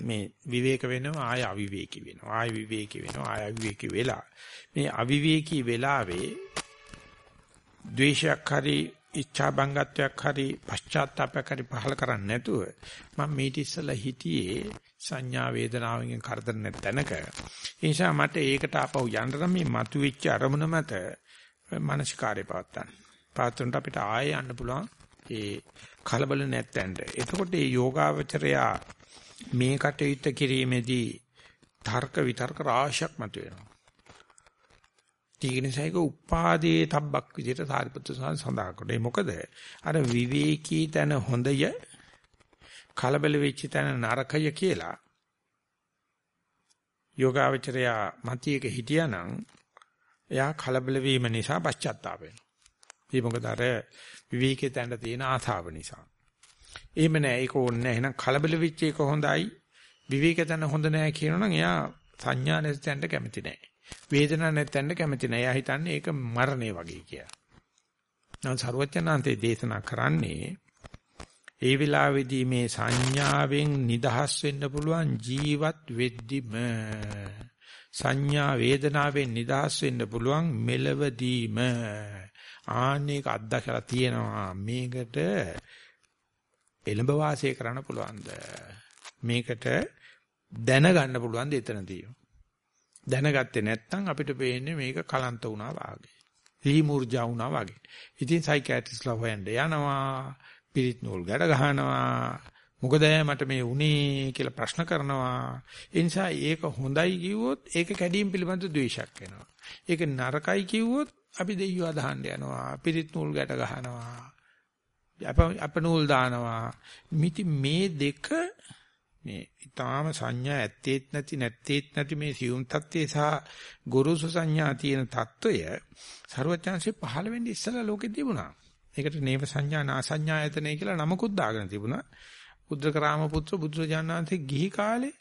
මේ විවේක වෙනවා ආය අවිවේකී වෙනවා ආය විවේකී වෙනවා ආය අවිවේකී වෙලා. මේ අවිවේකී වෙලාවේ ද්වේෂයක් හරි ඉච්ඡා බංගත්වයක් හරි පශ්චාත්තාපයක් හරි පහල කරන්නේ නැතුව මම මේටි ඉස්සලා හිටියේ සංඥා වේදනාවෙන් කරදර නැතනක ඒ නිසා මට ඒකට ආපහු යන්න මේ මතුවෙච්ච අරමුණ මත මානසිකාරය පවත්තන්න. පාත්‍රන්ට අපිට ආයෙ යන්න පුළුවන්. ඒ කලබල නැත්තෙන්ද එතකොට මේ යෝගාවචරයා මේ කටයුත්ත කිරීමේදී තර්ක විතර්ක රාශියක් මතුවෙනවා තීග්‍රසයික උපාදී තබ්බක් විදිහට සාරිපුත්‍ර සඳහන් කරේ මොකද අර විවේකී තන හොඳය කලබල වෙච්ච තන නරකය කියලා යෝගාවචරයා මතියක හිටියානම් එයා කලබල වීම නිසා පශ්චාත්තාප වෙනවා. ඒ මොකද අර විවේකී තැන්න තියෙන ආසාව නිසා. එහෙම නෑ ඒක ඕනේ නෑ. එහෙනම් කලබල වෙච්ච එක හොඳයි. විවේකී තැන්න හොඳ නෑ කියනවනම් එයා සංඥා නැති තැන්නට කැමති නෑ. වේදනාවක් නැත්තෙන්ද කැමති නෑ. එයා හිතන්නේ ඒක මරණය වගේ කියලා. නම් සරුවචනාන්තේ දේශනා කරන්නේ ඒ වෙලාවේදී මේ සංඥාවෙන් නිදහස් වෙන්න පුළුවන් ජීවත් වෙද්දිම සංඥා වේදනාවෙන් නිදහස් වෙන්න පුළුවන් මෙලවදීම ආන්නේක අත්දකලා තියෙනවා මේකට එළඹ වාසය කරන්න පුළුවන්ද මේකට දැනගන්න පුළුවන්ද එතනදී දැනගත්තේ නැත්නම් අපිට පේන්නේ මේක කලන්ත වුණා වාගේ. හී මූර්ජා වුණා වාගේ. ඉතින් සයිකියාට්‍රිස්ලා හොයන්න යනවා, පිරිත් නූල් ගැට ගහනවා. මොකද මට මේ උනේ කියලා ප්‍රශ්න කරනවා. ඒ නිසා ඒක හොඳයි කිව්වොත් ඒක කැඩීම් පිළිබඳ ද්වේෂයක් වෙනවා. ඒක නරකයි කිව්වොත් අපි දෙයියව අදහන්න යනවා. පිරිත් නූල් ගැට ගහනවා. අපනූල් දානවා. මිති මේ දෙක මේ ඊටාම සංඥා ඇත්තේත් නැති නැත්තේත් නැති මේ සියුම් தත්ත්වේ සහ ගුරුසු සංඥා තියෙන தত্ত্বය ਸਰවඥාන්සේ පහළ වෙන්නේ ඉස්සලා ලෝකෙ තිබුණා. ඒකට නේව සංඥා නාසඤ්ඤා යතනේ කියලා නමකුත් දාගෙන තිබුණා. උද්දකරාම පුත්‍ර බුදුරජාණන්සේ ගිහි කාලේ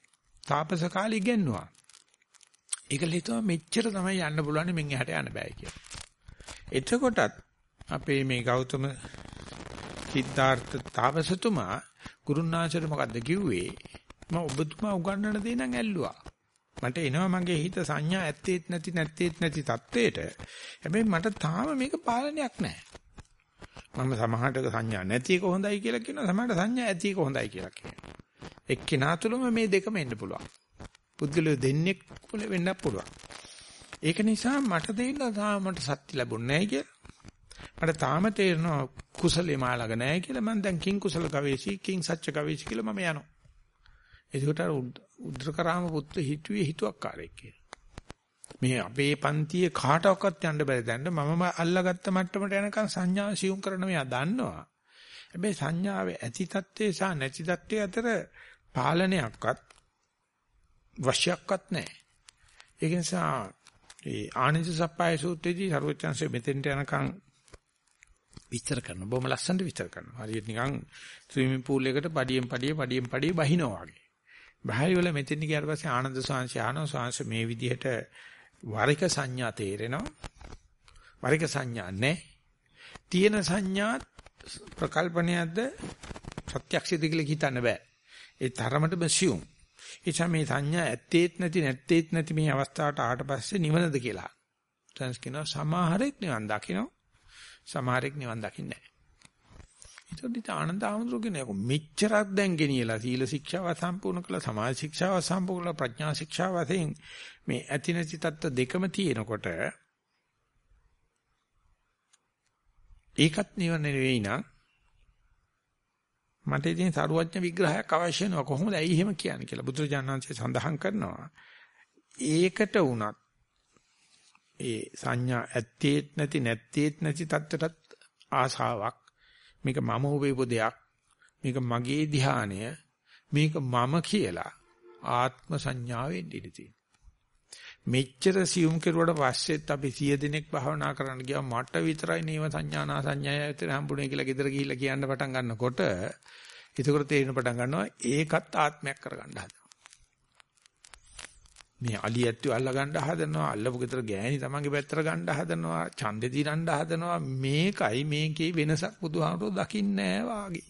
තාපස කාලේ ඉගෙනුවා. ඒකල හිතුවා මෙච්චර තමයි යන්න පුළුවන් මෙන් එහාට යන්න බෑ කියලා. එතකොටත් අපේ මේ ගෞතම සිද්ධාර්ථ තාපසතුමා ගුරුනාචර මොකද්ද කිව්වේ? මම ඔබතුමා උගන්වන දේ නම් ඇල්ලුවා. මට එනවා මගේ හිත සංඥා ඇත්තේත් නැති නැත්තේත් නැති தത്വෙට. හැබැයි මට තාම මේක පාලනයක් නැහැ. මම සමහරට සංඥා නැති එක හොඳයි කියලා කියනවා සමහරට සංඥා ඇති එක හොඳයි කියලා කියනවා. එක්කිනා තුලම මේ දෙකම එන්න පුළුවන්. පුද්ගලයෝ දෙන්නේ වෙන්නත් පුළුවන්. ඒක නිසා මට දෙන්න තාම මට සත්‍ය ලැබුණ නැහැ කියලා මට තාම තේරෙනවා කුසලේ මාළඟ නැහැ කියලා මම දැන් කිං කුසල ගවේෂී කිං සත්‍ය ගවේෂී කියලා මම යනවා. එතකොට අර උද්දකරාම පුත්තු හිතුවේ හිතුවක්කාරයෙක් කියලා. මේ අපේ පන්තියේ කාටවත් යන්න බැරි දැන්න මමම අල්ලගත්ත මට්ටමට යනකම් සංඥාව සියුම් කරන මෙයා දන්නවා. හැබැයි සංඥාවේ ඇති தත්ත්වය සහ නැති தත්ත්වය අතර පාලනයක්වත් වශ්‍යක්වත් නැහැ. ඒක නිසා ඒ ආනන්ද සප්පාය සූත්‍රයේදී සරුවචන්සේ මෙතෙන්ට යනකම් විස්තර කරනවා. බොහොම ලස්සනට විස්තර කරනවා. හරියට නිකන් ස්විමින් pool එකකට පඩියෙන් පඩිය පඩියෙන් පඩිය බහිනවා වගේ. බහරි වල මෙතෙන් ගියාට පස්සේ ආනන්ද සාංශය ආනෝ සාංශ මේ විදිහට වරික සංඥා තේරෙනවා. වරික සංඥා නැහැ. තියෙන සංඥාත් ප්‍රකල්පණයක්ද ප්‍රත්‍යක්ෂිත කියලා හිතන්න බෑ. ඒ තරමටම සියුම්. එචා මේ සංඥා ඇත්තේත් නැති නැත්තේත් නැති මේ අවස්ථාවට ආවට පස්සේ නිවනද කියලා. දැන් කියනවා සමහරෙක් නිවන් දකිනවා. සමහරෙක් නිවන් දකින්නේ නැහැ. ඒතකොට ආනන්ද ආමඳුර කියන්නේ මෙච්චරක් දැන් ගෙනියලා සීල ශික්ෂාව සම්පූර්ණ කළා සමාධි ශික්ෂාව සම්පූර්ණ කළා ප්‍රඥා ශික්ෂාව වශයෙන් මේ ඇති නැති தත්ත දෙකම තියෙනකොට ඒකත් නිවන නෙවෙයි නං. මට ඉතින් සරුවඥ විග්‍රහයක් අවශ්‍ය වෙනවා. කොහොමද ඇයි එහෙම කියන්නේ කියලා බුදුරජාණන් වහන්සේ සඳහන් කරනවා. ඒකට වුණත් ඒ සංඥා ඇත්තේත් නැති නැත්තේත් නැති தත්තරත් ආසාවක් මේක මම උපේපු දෙයක්. මේක මගේ ධානය මේක මම කියලා ආත්ම සංඥාවෙන් ඉඳී මෙච්චර සියුම් කෙරුවට පස්සෙත් අපි 100 දිනක් භාවනා කරන්න ගියා මට විතරයි නේව සංඥානා සංඥාය විතර හම්බුනේ කියලා ගෙදර ගිහිල්ලා කියන්න පටන් ගන්නකොට එතකොට තේරෙන පටන් ගන්නවා ඒකත් ආත්මයක් කරගන්න හදනවා. මේ අලියැත්තු අල්ල ගන්න හදනවා අල්ලපු ගෙදර ගෑණි තමන්ගේ පැත්තට ගන්න හදනවා ඡන්දේ දිනන්න හදනවා. මේකයි මේකේ වෙනසක් බුදුහාමුදුරුවෝ දකින්නේ වාගේ.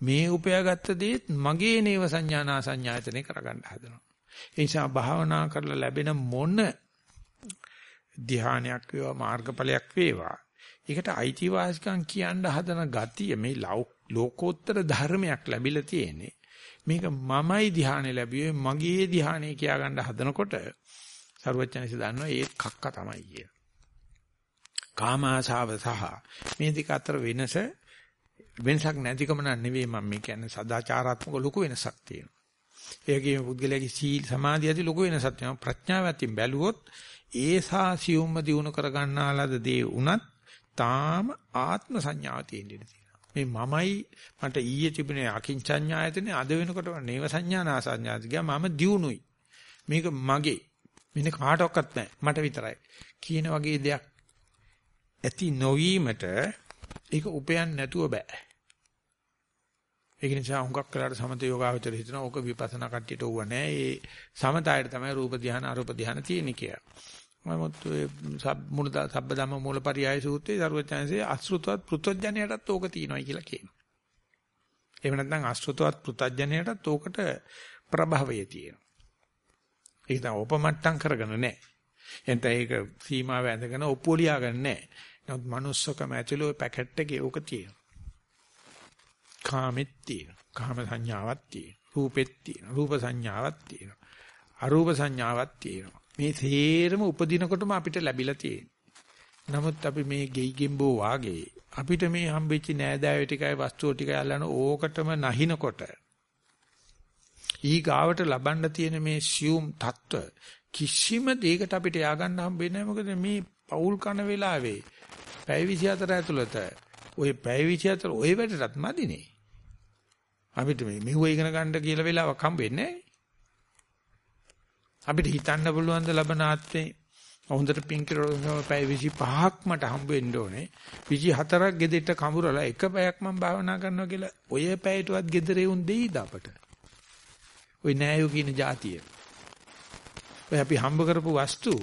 මේ උපයාගත්ත දේත් මගේ නේව සංඥානා සංඥායතනේ කරගන්න හදනවා. ඒ නිසා භාවනා කරලා ලැබෙන මොන ධ්‍යානයක් වේවා මාර්ගඵලයක් වේවා ඒකට අයිතිවාසිකම් කියන්න හදන ගතිය මේ ලෝකෝත්තර ධර්මයක් ලැබිලා තියෙන්නේ. මේක මමයි ධ්‍යානෙ ලැබුවේ මගේ ධ්‍යානෙ කියා ගන්න හදනකොට සරුවචනසි දන්නවා ඒ කක්ක තමයි කිය. කාම ආශාව සහ මේ දෙක අතර වෙනස වෙනසක් නැතිකම නෙවෙයි මම මේ කියන්නේ සදාචාරාත්මක ලොකු වෙනසක් තියෙනවා. ඒකේ පුද්ගලයාගේ සීල සමාධිය ඇති ලොකු වෙනසක් තියෙනවා. ප්‍රඥාව ඇතින් බැලුවොත් ඒ සාසියුම්ම දිනු කර ගන්නාලද දේ උනත් තාම ආත්ම සංඥාව තියෙන්නේ. මේ මමයි මට ඊයේ තිබුණේ අකින්චඤ්ඤායතනේ අද වෙනකොට නේව සංඥානාසඤ්ඤාති ගියා මම දියුණුයි. මේක මගේ. මෙන්න කාටවත් නැහැ. මට විතරයි. කියන වගේ දෙයක් ඇති නොවීමට ඒක උපයන්න නැතුව බෑ. ඒක නිසා හුඟක් කරලා සමත යෝගාවචර හිතනවා ඕක විපස්සනා කට්ටියට ඕව නැහැ ඒ සමතයයට තමයි රූප ධානය අරූප ධානය තියෙන්නේ කියලා. නමුත් මුණ සබ්බ ධම්ම මූලපරියාය සූත්‍රයේ සරුවචාන්සේ අසෘතවත් පෘතජ්ජනයටත් ඕක තියෙනවා කියලා කියනවා. එහෙම නැත්නම් අසෘතවත් පෘතජ්ජනයටත් ඕකට ප්‍රභවය තියෙනවා. ඒක තමයි උපමට්ටම් කරගෙන නැහැ. එතන ඒක සීමාව ඇඳගෙන ඔප්පුලියාගෙන නැහැ. නමුත් manussකම ඇතුළේ ওই පැකට් එකේ ඕක තියෙනවා. කාමෙත් තියෙනවා. කාම සංඥාවක් තියෙනවා. රූපෙත් තියෙනවා. රූප සංඥාවක් තියෙනවා. අරූප සංඥාවක් තියෙනවා. මේ තේරම උපදිනකොටම අපිට ලැබිලා තියෙන්නේ. නමුත් අපි මේ ගෙයිගෙම්බෝ වාගේ අපිට මේ හම්බෙච්ච නෑදෑයෝ ටිකයි වස්තුව ටිකයි අල්ලන ඕකටම නැහිනකොට ඊ ගාවට ලබන්න තියෙන මේ සියුම් தত্ত্ব කිසිම දෙයකට අපිට ය아가න්න හම්බෙන්නේ මොකද මේ පෞල් කන වෙලාවේ පැය 24 ඇතුළත ওই පැය 24 ওই වැඩටත් මදිනේ. අපිට මේ මෙව ඉගෙන ගන්න කියලා වෙලාවක් හම්බෙන්නේ නැහැ අපිට හිතන්න පුළුවන් ද ලබන ආත්මේ හොඳට පින් කරලා පැය 25ක් මට හම්බ වෙන්න ඕනේ. 24ක් ගෙදෙට්ට කඹරලා එක පැයක් මම භාවනා කරනවා කියලා ඔය පැයටවත් ගෙදරේ උන් දෙයිද අපට? ඔය නෑයෝ කියන જાතිය. ඔය අපි හම්බ කරපු වස්තු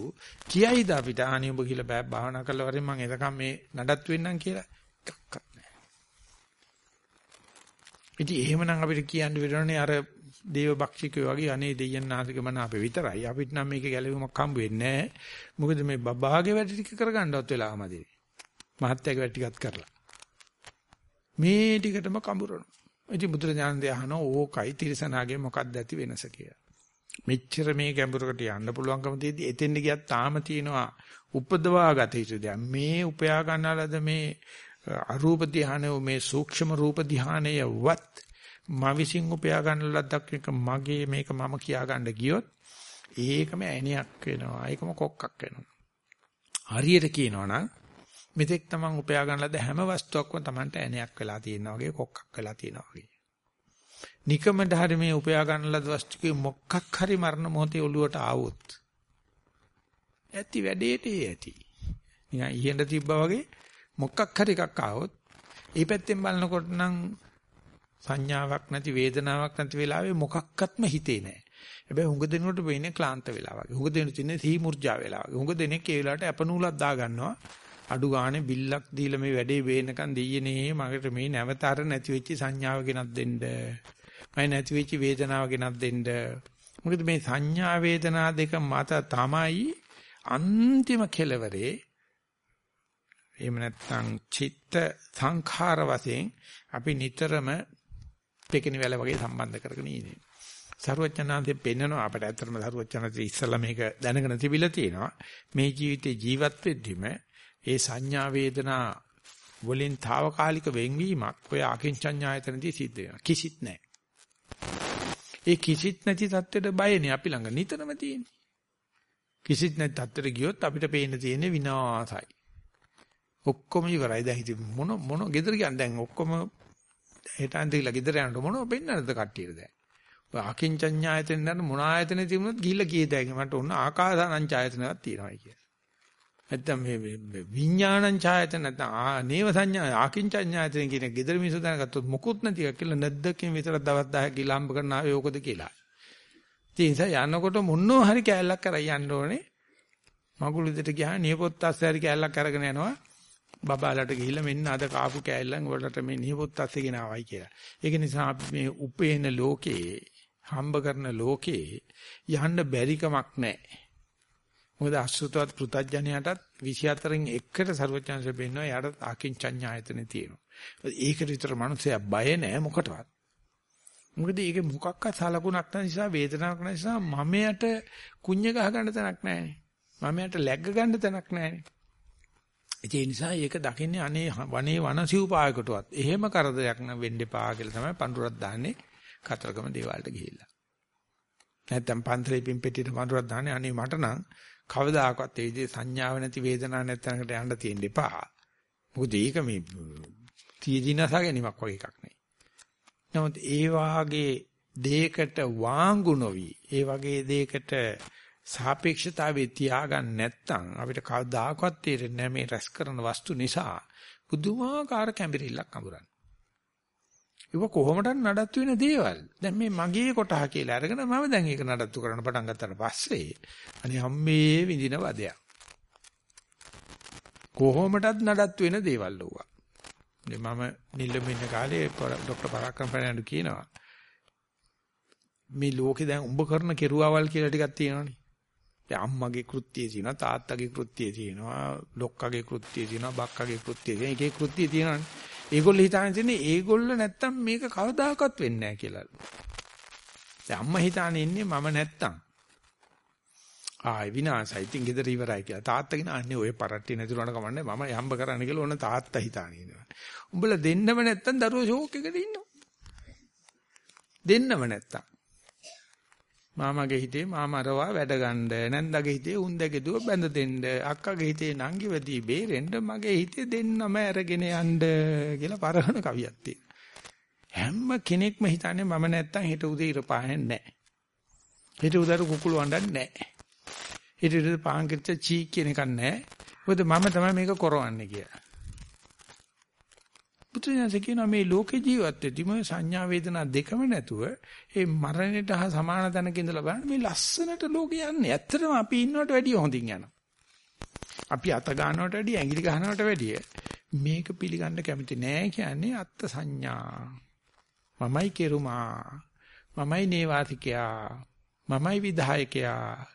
කියයිද අපිට? ආනිය ඔබ කියලා බෑ. භාවනා කරලා වරින් මම එතකම් මේ නඩත් වෙන්නම් කියලා. එකක්වත් නෑ. ඉතින් එහෙමනම් අපිට කියන්න වෙරෝනේ අර දේව බක්ෂිකයෝ වගේ අනේ දෙයයන් ආසික මන අපේ විතරයි. අපිට නම් මේක ගැලවීමක් හම්බ වෙන්නේ නැහැ. මොකද මේ බබාගේ වැඩ ටික කරගන්නවත් වෙලාවමදී. මහත්යාගේ වැඩ ටිකත් කරලා. මේ ටිකටම කඹරනවා. ඉතින් බුදුරජාණන් දහනවා ඕකයි තිරසනාගේ මොකක්ද ඇති වෙනස කියලා. මෙච්චර මේ ගැඹුරකට යන්න පුළුවන්කම තියෙද්දි එතෙන්ද ගියත් තාම තියෙනවා උපදවා ගත යුතු දෙයක්. මේ උපයා ගන්නාලද මේ අරූප ධානය මේ සූක්ෂම රූප ධානයවත් මා විසින් උපයා ගන්න ලද්දක් එක මගේ මේක මම කියා ගන්න ගියොත් ඒකම ඇණයක් වෙනවා. ඒකම කොක්කක් වෙනවා. හරියට කියනවා නම් මෙතෙක් තමන් උපයා ගන්න ලද හැම වස්තුවක්ම තමන්ට ඇණයක් වෙලා තියෙනවා වගේ කොක්කක් වෙලා තියෙනවා වගේ. නිකම ධර්මයේ උපයා ගන්න ලද වස්තුකේ මොකක් හරි මරණ මොහොතේ ඔළුවට ආවොත් ඇති වැඩේට ඇති. නිකන් ඉහෙන්ද තිබ්බා වගේ මොකක් හරි එකක් ආවොත් ඒ පැත්තෙන් බලනකොට නම් සංඥාවක් නැති වේදනාවක් නැති වෙලාවේ මොකක්වත්ම හිතේ නැහැ. හැබැයි හුඟ දෙනකොට වෙන්නේ ක්ලාන්ත වෙලා වගේ. හුඟ දෙනු තින්නේ සී මුර්ජා වෙලා වගේ. හුඟ දෙනෙක් ඒ වෙලාවට අපනූලක් දා ගන්නවා. අඩු ගානේ බිල්ලක් දීලා මේ වැඩේ වේනකන් දෙයියනේ මකට මේ නැවතර නැති වෙච්ච සංඥාව ගෙනත් දෙන්න. මම නැති වෙච්ච වේදනාව ගෙනත් දෙන්න. මොකද මේ සංඥා වේදනා දෙක මත තමයි අන්තිම කෙලවරේ එහෙම නැත්නම් චිත්ත සංඛාර වශයෙන් අපි නිතරම පෙකිනි වැල වගේ සම්බන්ධ කරගෙන ඉන්නේ. සරුවචනාන්තේ පෙන්නනවා අපිට ඇත්තටම සරුවචනාන්තේ ඉස්සලා මේක දැනගෙන තිබිලා තියෙනවා. මේ ජීවිතේ ජීවත් වෙද්දිම ඒ සංඥා වේදනා වලින් తాවකාලික වෙන්වීමක් ඔය අකින්චඤ්ඤායතනදී සිද්ධ වෙනවා. කිසිත් නැහැ. ඒ කිසිත් නැති தත්වෙට බයනේ අපි ළඟ නිතරම තියෙන්නේ. කිසිත් නැති தත්වෙට ගියොත් අපිට පේන්න තියෙන්නේ විනාශයි. ඔක්කොම ඉවරයි. දැන් ඉතින් මොන මොන gedara කියන්නේ දැන් ඔක්කොම හෙට අන්තිලා ගෙදර යනකොට මොනව පෙන්නන්නද කට්ටියට දැන්. ඔය අකින්චඤ්ඤායතන නේද මොන ආයතනෙ තිබුණත් ගිහිල්ලා කීයද මට ඔන්න ආකාසානංචායතනයක් තියෙනවා කියලා. නැත්තම් මේ විඥානං ඡායතන නැත්තම් ආ නේව සංඥා ආකින්චඤ්ඤායතන කියන gedara මිනිස්සු දැනගත්තොත් මොකුත් නැති එක කියලා නැද්දකින් විතර දවස් 10ක් ගිහලා හම්බ කරන ආවේ ඕකද කියලා. ඉතින් ඒ නිසා යනකොට මොනෝ හරි කෑල්ලක් කරලා යන්න ඕනේ. මගුල් විදිහට ගියා නියපොත් අස්සේ හරි කෑල්ලක් අරගෙන යනවා. බබාලට ගිහිල්ලා මෙන්න අද කාපු කෑල්ලන් වලට මේ නියපොත් අස්සේ ගෙනාවයි කියලා. ඒක නිසා අපි මේ උපේන ලෝකේ හම්බ කරන ලෝකේ යන්න බැරිකමක් නැහැ. මොකද අසුතවත් පෘතජ්ජනයටත් 24න් එකට ਸਰවඥාංශ බෙන්නවා යාට ආකින්චඤ්ඤායතනෙ තියෙනවා. ඒකට විතර මනුස්සයා බය නැහැ මොකටවත්. මොකද ඒකේ මොකක්වත් සලකුණක් නැති නිසා වේදනාවක් නැති නිසා මමයට කුඤ්ඤ ගහ ගන්න තැනක් නැහැ. මමයට läග්ග ගන්න තැනක් නැහැ. ඒ නිසා ඒක දකින්නේ අනේ වනේ වනසිව්පායකටවත් එහෙම කරදරයක් නම් වෙන්න එපා කියලා තමයි පඳුරක් දාන්නේ කතරගම දේවාලට ගිහිල්ලා. නැත්තම් පන්තරේ පිම්පෙටියට පඳුරක් දාන්නේ අනේ මට නම් කවදාකවත් ඒ විදිහේ සංඥාව නැති වේදනාවක් නැත්නම්කට යන්න තියෙන්න එපා. මොකද ඒක මේ තීජිනස ගැනීමක් වගේ එකක් නෙවෙයි. නමුත් ඒ වාගේ දෙයකට වාංගු නොවි ඒ වගේ දෙයකට සාපේක්ෂතාවයේ තියාගන්න නැත්නම් අපිට කවදාකවත් තේරෙන්නේ නැහැ මේ රැස් කරන වස්තු නිසා පුදුමාකාර කැඹිරිල්ලක් අඳුරන්නේ. ඒක කොහොමද නඩත්තු වෙන දේවල්. දැන් මේ මගේ කොටහ කියලා අරගෙන මම දැන් ඒක නඩත්තු කරන්න පටන් ගත්තට පස්සේ අනේ හම්මේ විඳින වදයක්. කොහොමදත් නඩත්තු වෙන දේවල් ලෝවා. මේ මම නිල්ලම ඉන්න කාලේ ડોક્ટર පරාක්‍රම පණ්ඩු කියනවා. මේ ලෝකේ දැන් උඹ කරන කෙරුවාවල් කියලා ටිකක් තියෙනවනේ. දැන් අම්මගේ කෘත්‍යය තියෙනවා තාත්තගේ කෘත්‍යය තියෙනවා ලොක්කගේ කෘත්‍යය තියෙනවා බක්කගේ කෘත්‍යය තියෙනවා එකේ කෘත්‍යය තියෙනවනේ. ඒගොල්ලෝ හිතාගෙන ඉන්නේ ඒගොල්ලෝ නැත්තම් මේක කවදාකවත් වෙන්නේ නැහැ කියලා. දැන් අම්මා හිතානේ ඉන්නේ මම නැත්තම්. ආයි විනාසයි. ඉතින් ගෙදර ඉවරයි කියලා. තාත්තා කියන අන්නේ ඔය පරට්ටි නැතුණාට කමන්නේ මම යම්බ කරන්න කියලා ඕන තාත්තා හිතානේ ඉන්නවා. උඹලා දෙන්නම නැත්තම් දරුවෝ ෂෝක් එකට ඉන්නවා. දෙන්නම නැත්තම්. මාමගේ හිතේ මාමරවා වැඩ ගන්න නැන්දගේ හිතේ උන්දගේ දුව බැඳ දෙන්න. අක්කගේ හිතේ නංගි වෙදී බේරෙන්න මගේ හිතේ දෙන්නම අරගෙන යන්න කියලා පරහන කවියක් තියෙනවා. හැම කෙනෙක්ම හිතන්නේ මම නැත්තම් හෙට උදේ ඉර පාහෙන්නේ නැහැ. හෙට උදේ කුකුළු වණ්ඩන්නේ නැහැ. හෙට උදේ පාන් කිච්ච චී කියන එකක් නැහැ. මොකද මම තමයි මේක කරවන්නේ කියලා. බුදුසසුන කියනවා මේ ලෝකේ ජීවත් වෙද්දිම සංඥා වේදනා දෙකම නැතුව ඒ මරණයට හා සමාන තැනක ඉඳලා බලන්න මේ ලස්සනට ලෝකේ යන්නේ. ඇත්තටම අපි ඉන්නවට වැඩිය හොඳින් යනවා. අපි අත ගන්නවට වැඩිය ඇඟිලි ගන්නවට වැඩිය මේක පිළිගන්න කැමති නෑ කියන්නේ අත්ත් සංඥා. මමයි කෙරුමා. මමයි නේවාතිකයා. මමයි විධායකයා.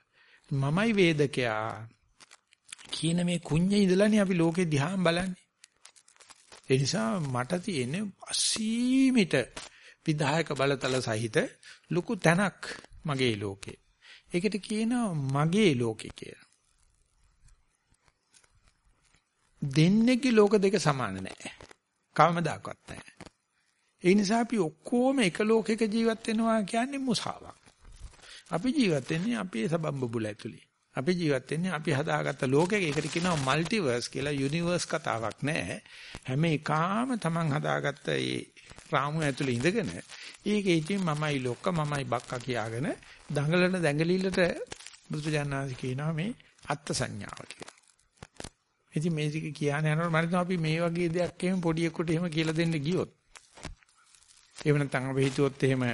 මමයි වේදකයා. කියන මේ කුඤ්ඤ ඉඳලානේ අපි ලෝකේ දිහා බලන්නේ. ඒ නිසා මට තියෙන්නේ අසීමිත විධායක බලතල සහිත ලොකු තැනක් මගේ ලෝකේ. ඒකට කියනවා මගේ ලෝකේ කියලා. දෙන්නේගේ ලෝක දෙක සමාන නැහැ. කවමදාකවත් නැහැ. ඒ නිසා අපි ඔක්කොම එක ලෝකයක ජීවත් වෙනවා කියන්නේ මුසාවක්. අපි ජීවත් වෙන්නේ අපේ සබම්බුල ඇතුලේ. අපි ජීවත් වෙන්නේ අපි හදාගත්ත ලෝකයක. ඒකට කියනවා মালටිවර්ස් කියලා යුනිවර්ස් කතාවක් නෑ. හැම එකාම Taman හදාගත්ත ඒ රාමු ඇතුළේ ඉඳගෙන ඒකේ ඉතින් මමයි ලොක්ක මමයි බක්කා කියාගෙන දඟලන දැඟලිල්ලට බුදුජානනාථ කියනවා මේ අත්ත් සංඥාව කියලා. ඉතින් මේ ටික කියන්නේ යනකොට මම අපි මේ වගේ දෙයක් එහෙම පොඩි එකට එහෙම කියලා දෙන්න ගියොත් එහෙම නැත්නම් අපි හිතුවොත් එහෙම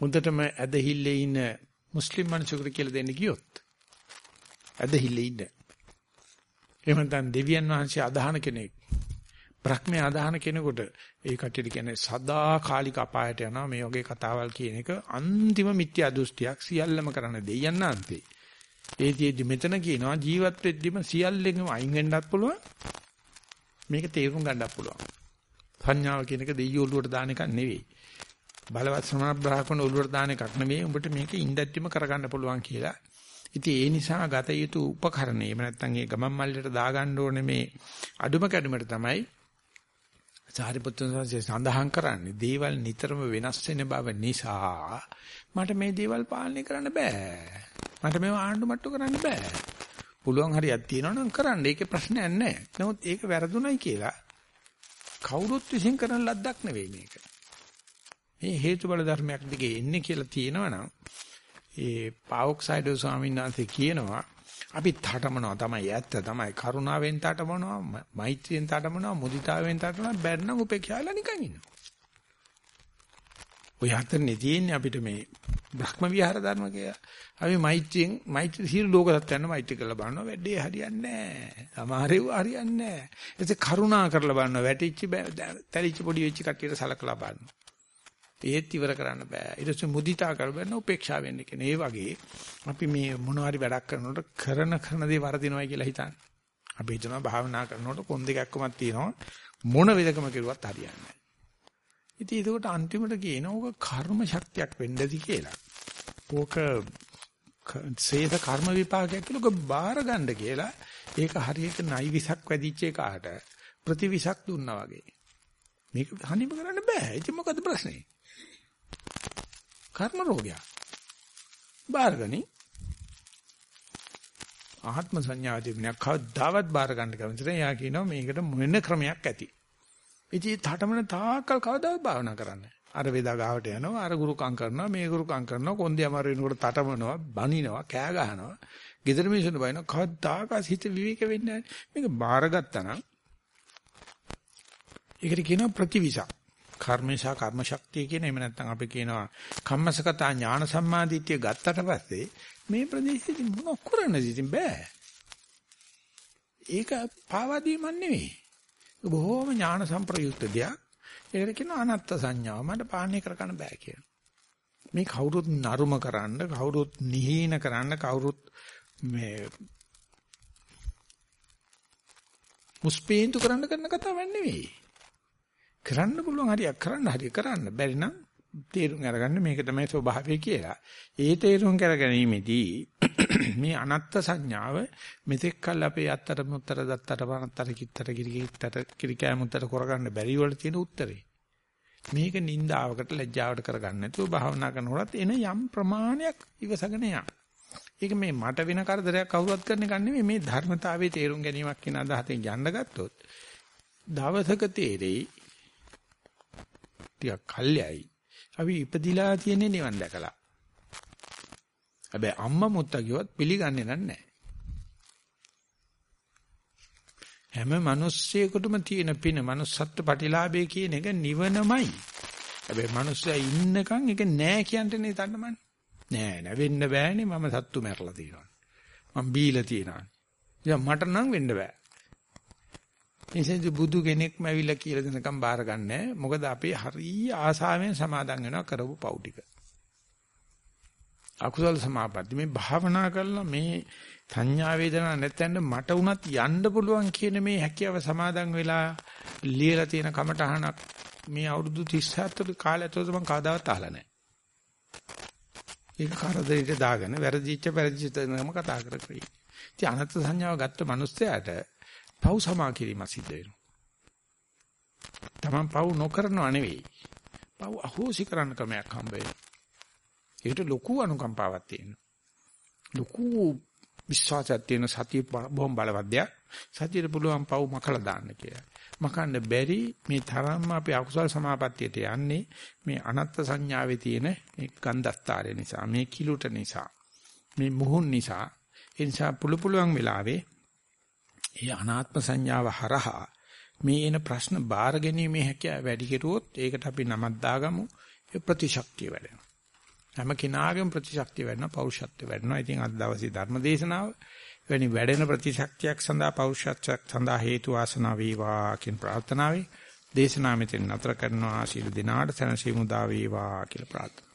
හොඳටම ඇදහිල්ලේ ඉන්න මුස්ලිම් මිනිසෙකුට කියලා දෙන්න ගියොත් ඇදහිල්ල ඉන්න. එහෙම නැත්නම් දෙවියන් වහන්සේ අදහන කෙනෙක්. බ්‍රහ්මයා අදහන කෙනෙකුට ඒ කටියට කියන්නේ සදාකාලික අපායට යනවා මේ වගේ කතාවල් කියන එක අන්තිම මිත්‍යා දෘෂ්ටියක් සියල්ලම කරන දෙයයන්ාන්තේ. ඒතිෙදි මෙතන කියනවා ජීවත් වෙද්දිම සියල්ලෙන්ම අයින් වෙන්නත් පුළුවන්. මේක තේරුම් ගන්නත් පුළුවන්. සංඥාව කියන එක දෙයියෝ ඔළුවට දාන එකක් නෙවෙයි. බලවත් ශ්‍රමණ බ්‍රාහ්මණ ඔළුවට දාන එකක් නෙවෙයි. උඹට මේක ඉන්දැත්තිම කරගන්න පුළුවන් කියලා. ඉතින් ඒ නිසා ගත යුතු උපකරණ එහෙම නැත්නම් ඒ ගමන් මල්ලට දාගන්න ඕනේ මේ අඩුම කැඩුමට තමයි සාරිපුත්‍ර සංසේ සඳහන් කරන්නේ දේවල් නිතරම වෙනස් වෙන බව නිසා මට මේ දේවල් පාලනය කරන්න බෑ. මට මේව ආණ්ඩු මට්ටු කරන්න බෑ. පුළුවන් හරියක් තියෙනවා නම් කරන්න. ඒකේ ප්‍රශ්නයක් නැහැ. නමුත් ඒක වැරදුණයි කියලා කවුරුත් විශ්ින් කරන ලද්දක් නෙවෙයි මේක. මේ හේතුබල ධර්මයක් දිගේ එන්නේ කියලා තියෙනවනම් ඒ පාවොක්සයිඩෝ ස්වාමීන් වහන්සේ කියනවා අපි තටමනවා තමයි ඇත්ත තමයි කරුණාවෙන් තටමනවා මෛත්‍රියෙන් තටමනවා මුදිතාවෙන් තටමනවා බැන්නම් උපේක්ෂාලා නිකන් ඉන්නවා. ඔය හතරනේ තියෙන්නේ අපිට මේ බ්‍රහ්ම විහාර ධර්ම කියලා. අපි මෛත්‍රියෙන් මෛත්‍රී සියලු ලෝක සත්‍යයන් මෛත්‍රී කරලා බලනවා වැඩේ හරියන්නේ නැහැ. සමහරෙව හරියන්නේ නැහැ. ඒක කරුණා කරලා බලනවා වැටිච්ච තැලිච්ච පොඩි වෙච්ච කට්ටියට සලකලා බලනවා. ඒත් ඉවර කරන්න බෑ. ඊට පස්සේ මුදිතා කර බෑ උපේක්ෂා වෙන්න කියන. ඒ වගේ අපි මේ මොන හරි වැඩක් කරනකොට කරන කරන දේ වරදිනවයි කියලා හිතන්නේ. අපි හිතනවා භාවනා කරනකොට කොන් දෙකක්කමක් තියෙනවා මොන වෙදකම කෙරුවත් හරියන්නේ නැහැ. ඉතින් ඒකට අන්තිමට කියන ඕක කර්ම ශක්තියක් වෙන්නදී කියලා. ඕක සේත කර්ම විපාකයක් කියලා ඔක බාර ගන්න කියලා ඒක හරියට නයි විසක් වැඩිච්ච එකාට ප්‍රතිවිසක් දුන්නා වගේ. මේක හනිම කරන්න බෑ. ඉතින් මොකද ප්‍රශ්නේ? කර්ම රෝගයක්. බාරගනි. ආත්ම සංඥා දෙවිනක් කවදාවත් බාර ගන්න කැමති නැහැ. යා කියනවා මේකට මොන ක්‍රමයක් ඇති. ඉතින් තාඨමන තාකල් කවදාවත් භාවනා කරන්නේ. අර වේදා ගාවට යනවා, අර ගුරුකම් කරනවා, මේ ගුරුකම් කරනවා, කොන්දේ අමාරු වෙනකොට තටමනවා, බනිනවා, කෑ ගහනවා. gedara මිනිස්සුන්ට බයිනවා කවදාකවත් හිත විවේක වෙන්නේ නැහැ. මේක බාරගත්තා නම් ඒකට කියනවා ප්‍රතිවිසක්. කර්මේශා කර්ම ශක්තිය කියන එහෙම නැත්නම් අපි කියනවා කම්මසකතා ඥාන සම්මාදිට්ඨිය ගත්තට පස්සේ මේ ප්‍රදේශෙදි මොන කරන්නද ඉතින් බෑ. ඒක පාවා දීමක් නෙවෙයි. බොහෝම ඥාන සම්ප්‍රයුක්ත දෙයක්. ඒකට කියනවා අනත්ත් සංඥාව. මට පාලනය කරගන්න බෑ කියලා. මේ කවුරුත් නරුම කරන්න, කවුරුත් නිහීන කරන්න, කවුරුත් මේ මුස්පීන්තු කරන්න කරන කතාවක් නෙවෙයි. කරන්න පුළුවන් හරියක් කරන්න හරිය කරන්න බැරි නම් තේරුම් අරගන්න මේක තමයි ස්වභාවය කියලා. ඒ තේරුම් කරගැනීමේදී මේ අනත්ත් සංඥාව මෙතෙක් කල් අපේ අත්තර මුත්තර දත්තර වනත්තර කිත්තර කිරිකිත්තර කිරිකෑමුත්තර කරගන්න බැරි වල තියෙන උත්තරේ. මේක නින්දාවකට ලැජ්ජාවට කරගන්න නැතුව භාවනා කරනකොටත් එන යම් ප්‍රමාණයක් ඉවසගෙන යන්න. ඒක මේ මට වෙන කරදරයක් කවුරුත් කරන එක නෙමෙයි මේ ධර්මතාවයේ තේරුම් ගැනීමක් කියන අදහසෙන් යන්න ගත්තොත් දවසක තේරෙයි ටිකක් කල්යයි. අපි ඉපදිලා තියෙන්නේ නිවන් දැකලා. හැබැයි අම්මා මුත්තා කිව්වත් පිළිගන්නේ නැහැ. හැම මිනිස්සෙකුටම තියෙන පින manussත්ත්ව ප්‍රතිලාභය කියන එක නිවනමයි. හැබැයි මිනිස්සයා ඉන්නකන් ඒක නෑ කියන්ටනේ තන්නමන්නේ. නෑ නෑ වෙන්න බෑනේ මම සත්තු මැරලා තියෙනවා. මම බීලා තියෙනවා. ඉතින් මට නම් වෙන්න බෑ. එනිසා බුදු කෙනෙක්ම ඇවිල්ලා කියලා දෙනකම් බාර ගන්නෑ. මොකද අපි හරිය ආසාවෙන් සමාදන් වෙනවා කරපු පව් ටික. අකුසල සමාපatti මේ භාවනා කරලා මේ සංඥා වේදනා නැත්නම් මට උනත් යන්න පුළුවන් කියන මේ හැකියාව සමාදන් වෙලා ලියලා තියෙන කමටහනක් මේ අවුරුදු 37 කාලය ඇතුළත මම කවදාවත් අහලා නැහැ. ඒක කරදරයට දාගෙන වැරදිච්ච වැරදිච්ච නම කතා කර කර ඉන්නේ. ඉතින් අනත් සංඥාව ගත්ත මිනිස්සයාට පව් සමා කිරීම සිද්ධ වෙනවා. Taman පව් නොකරනව නෙවෙයි. පව් අහෝසි කරන්න ක්‍රමයක් හම්බ වෙනවා. ඒකට ලොකු අනුකම්පාවක් තියෙනවා. ලොකු විශ්වාසයක් තියෙන සතිය බොහොම බලවත් දෙයක්. සතියට පුළුවන් පව් මකලා දාන්න කියලා. මකන්න බැරි මේ තරම්ම අපි අකුසල් සමාපත්තියට යන්නේ මේ අනත්ත් සංඥාවේ තියෙන මේ ගන්ධස්තරය නිසා, මේ කිලුට නිසා, මේ මුහුන් නිසා. ඒ නිසා පුළු පුළුවන් වෙලාවේ ඒ අනාත්ම සංඥාව හරහා මේ එන ප්‍රශ්න බාර ගැනීමේ හැකියාව වැඩි කෙරුවොත් ඒකට අපි නමක් දාගමු ඒ ප්‍රතිශක්තිය වැඩෙනවා. හැම කෙනාගේම ප්‍රතිශක්තිය වැඩෙනවා පෞරුෂත්වය වැඩෙනවා. ඉතින් අද දවසේ ධර්ම දේශනාව වෙනි වැඩෙන ප්‍රතිශක්තියක් සඳහා පෞරුෂත්වයක් සඳහා හේතු වාසනා වේවා කියන ප්‍රාර්ථනාවයි දේශනාව මෙතෙන් නතර කරනවා. ශීල දිනාට සනසීමු දා වේවා කියලා ප්‍රාර්ථනා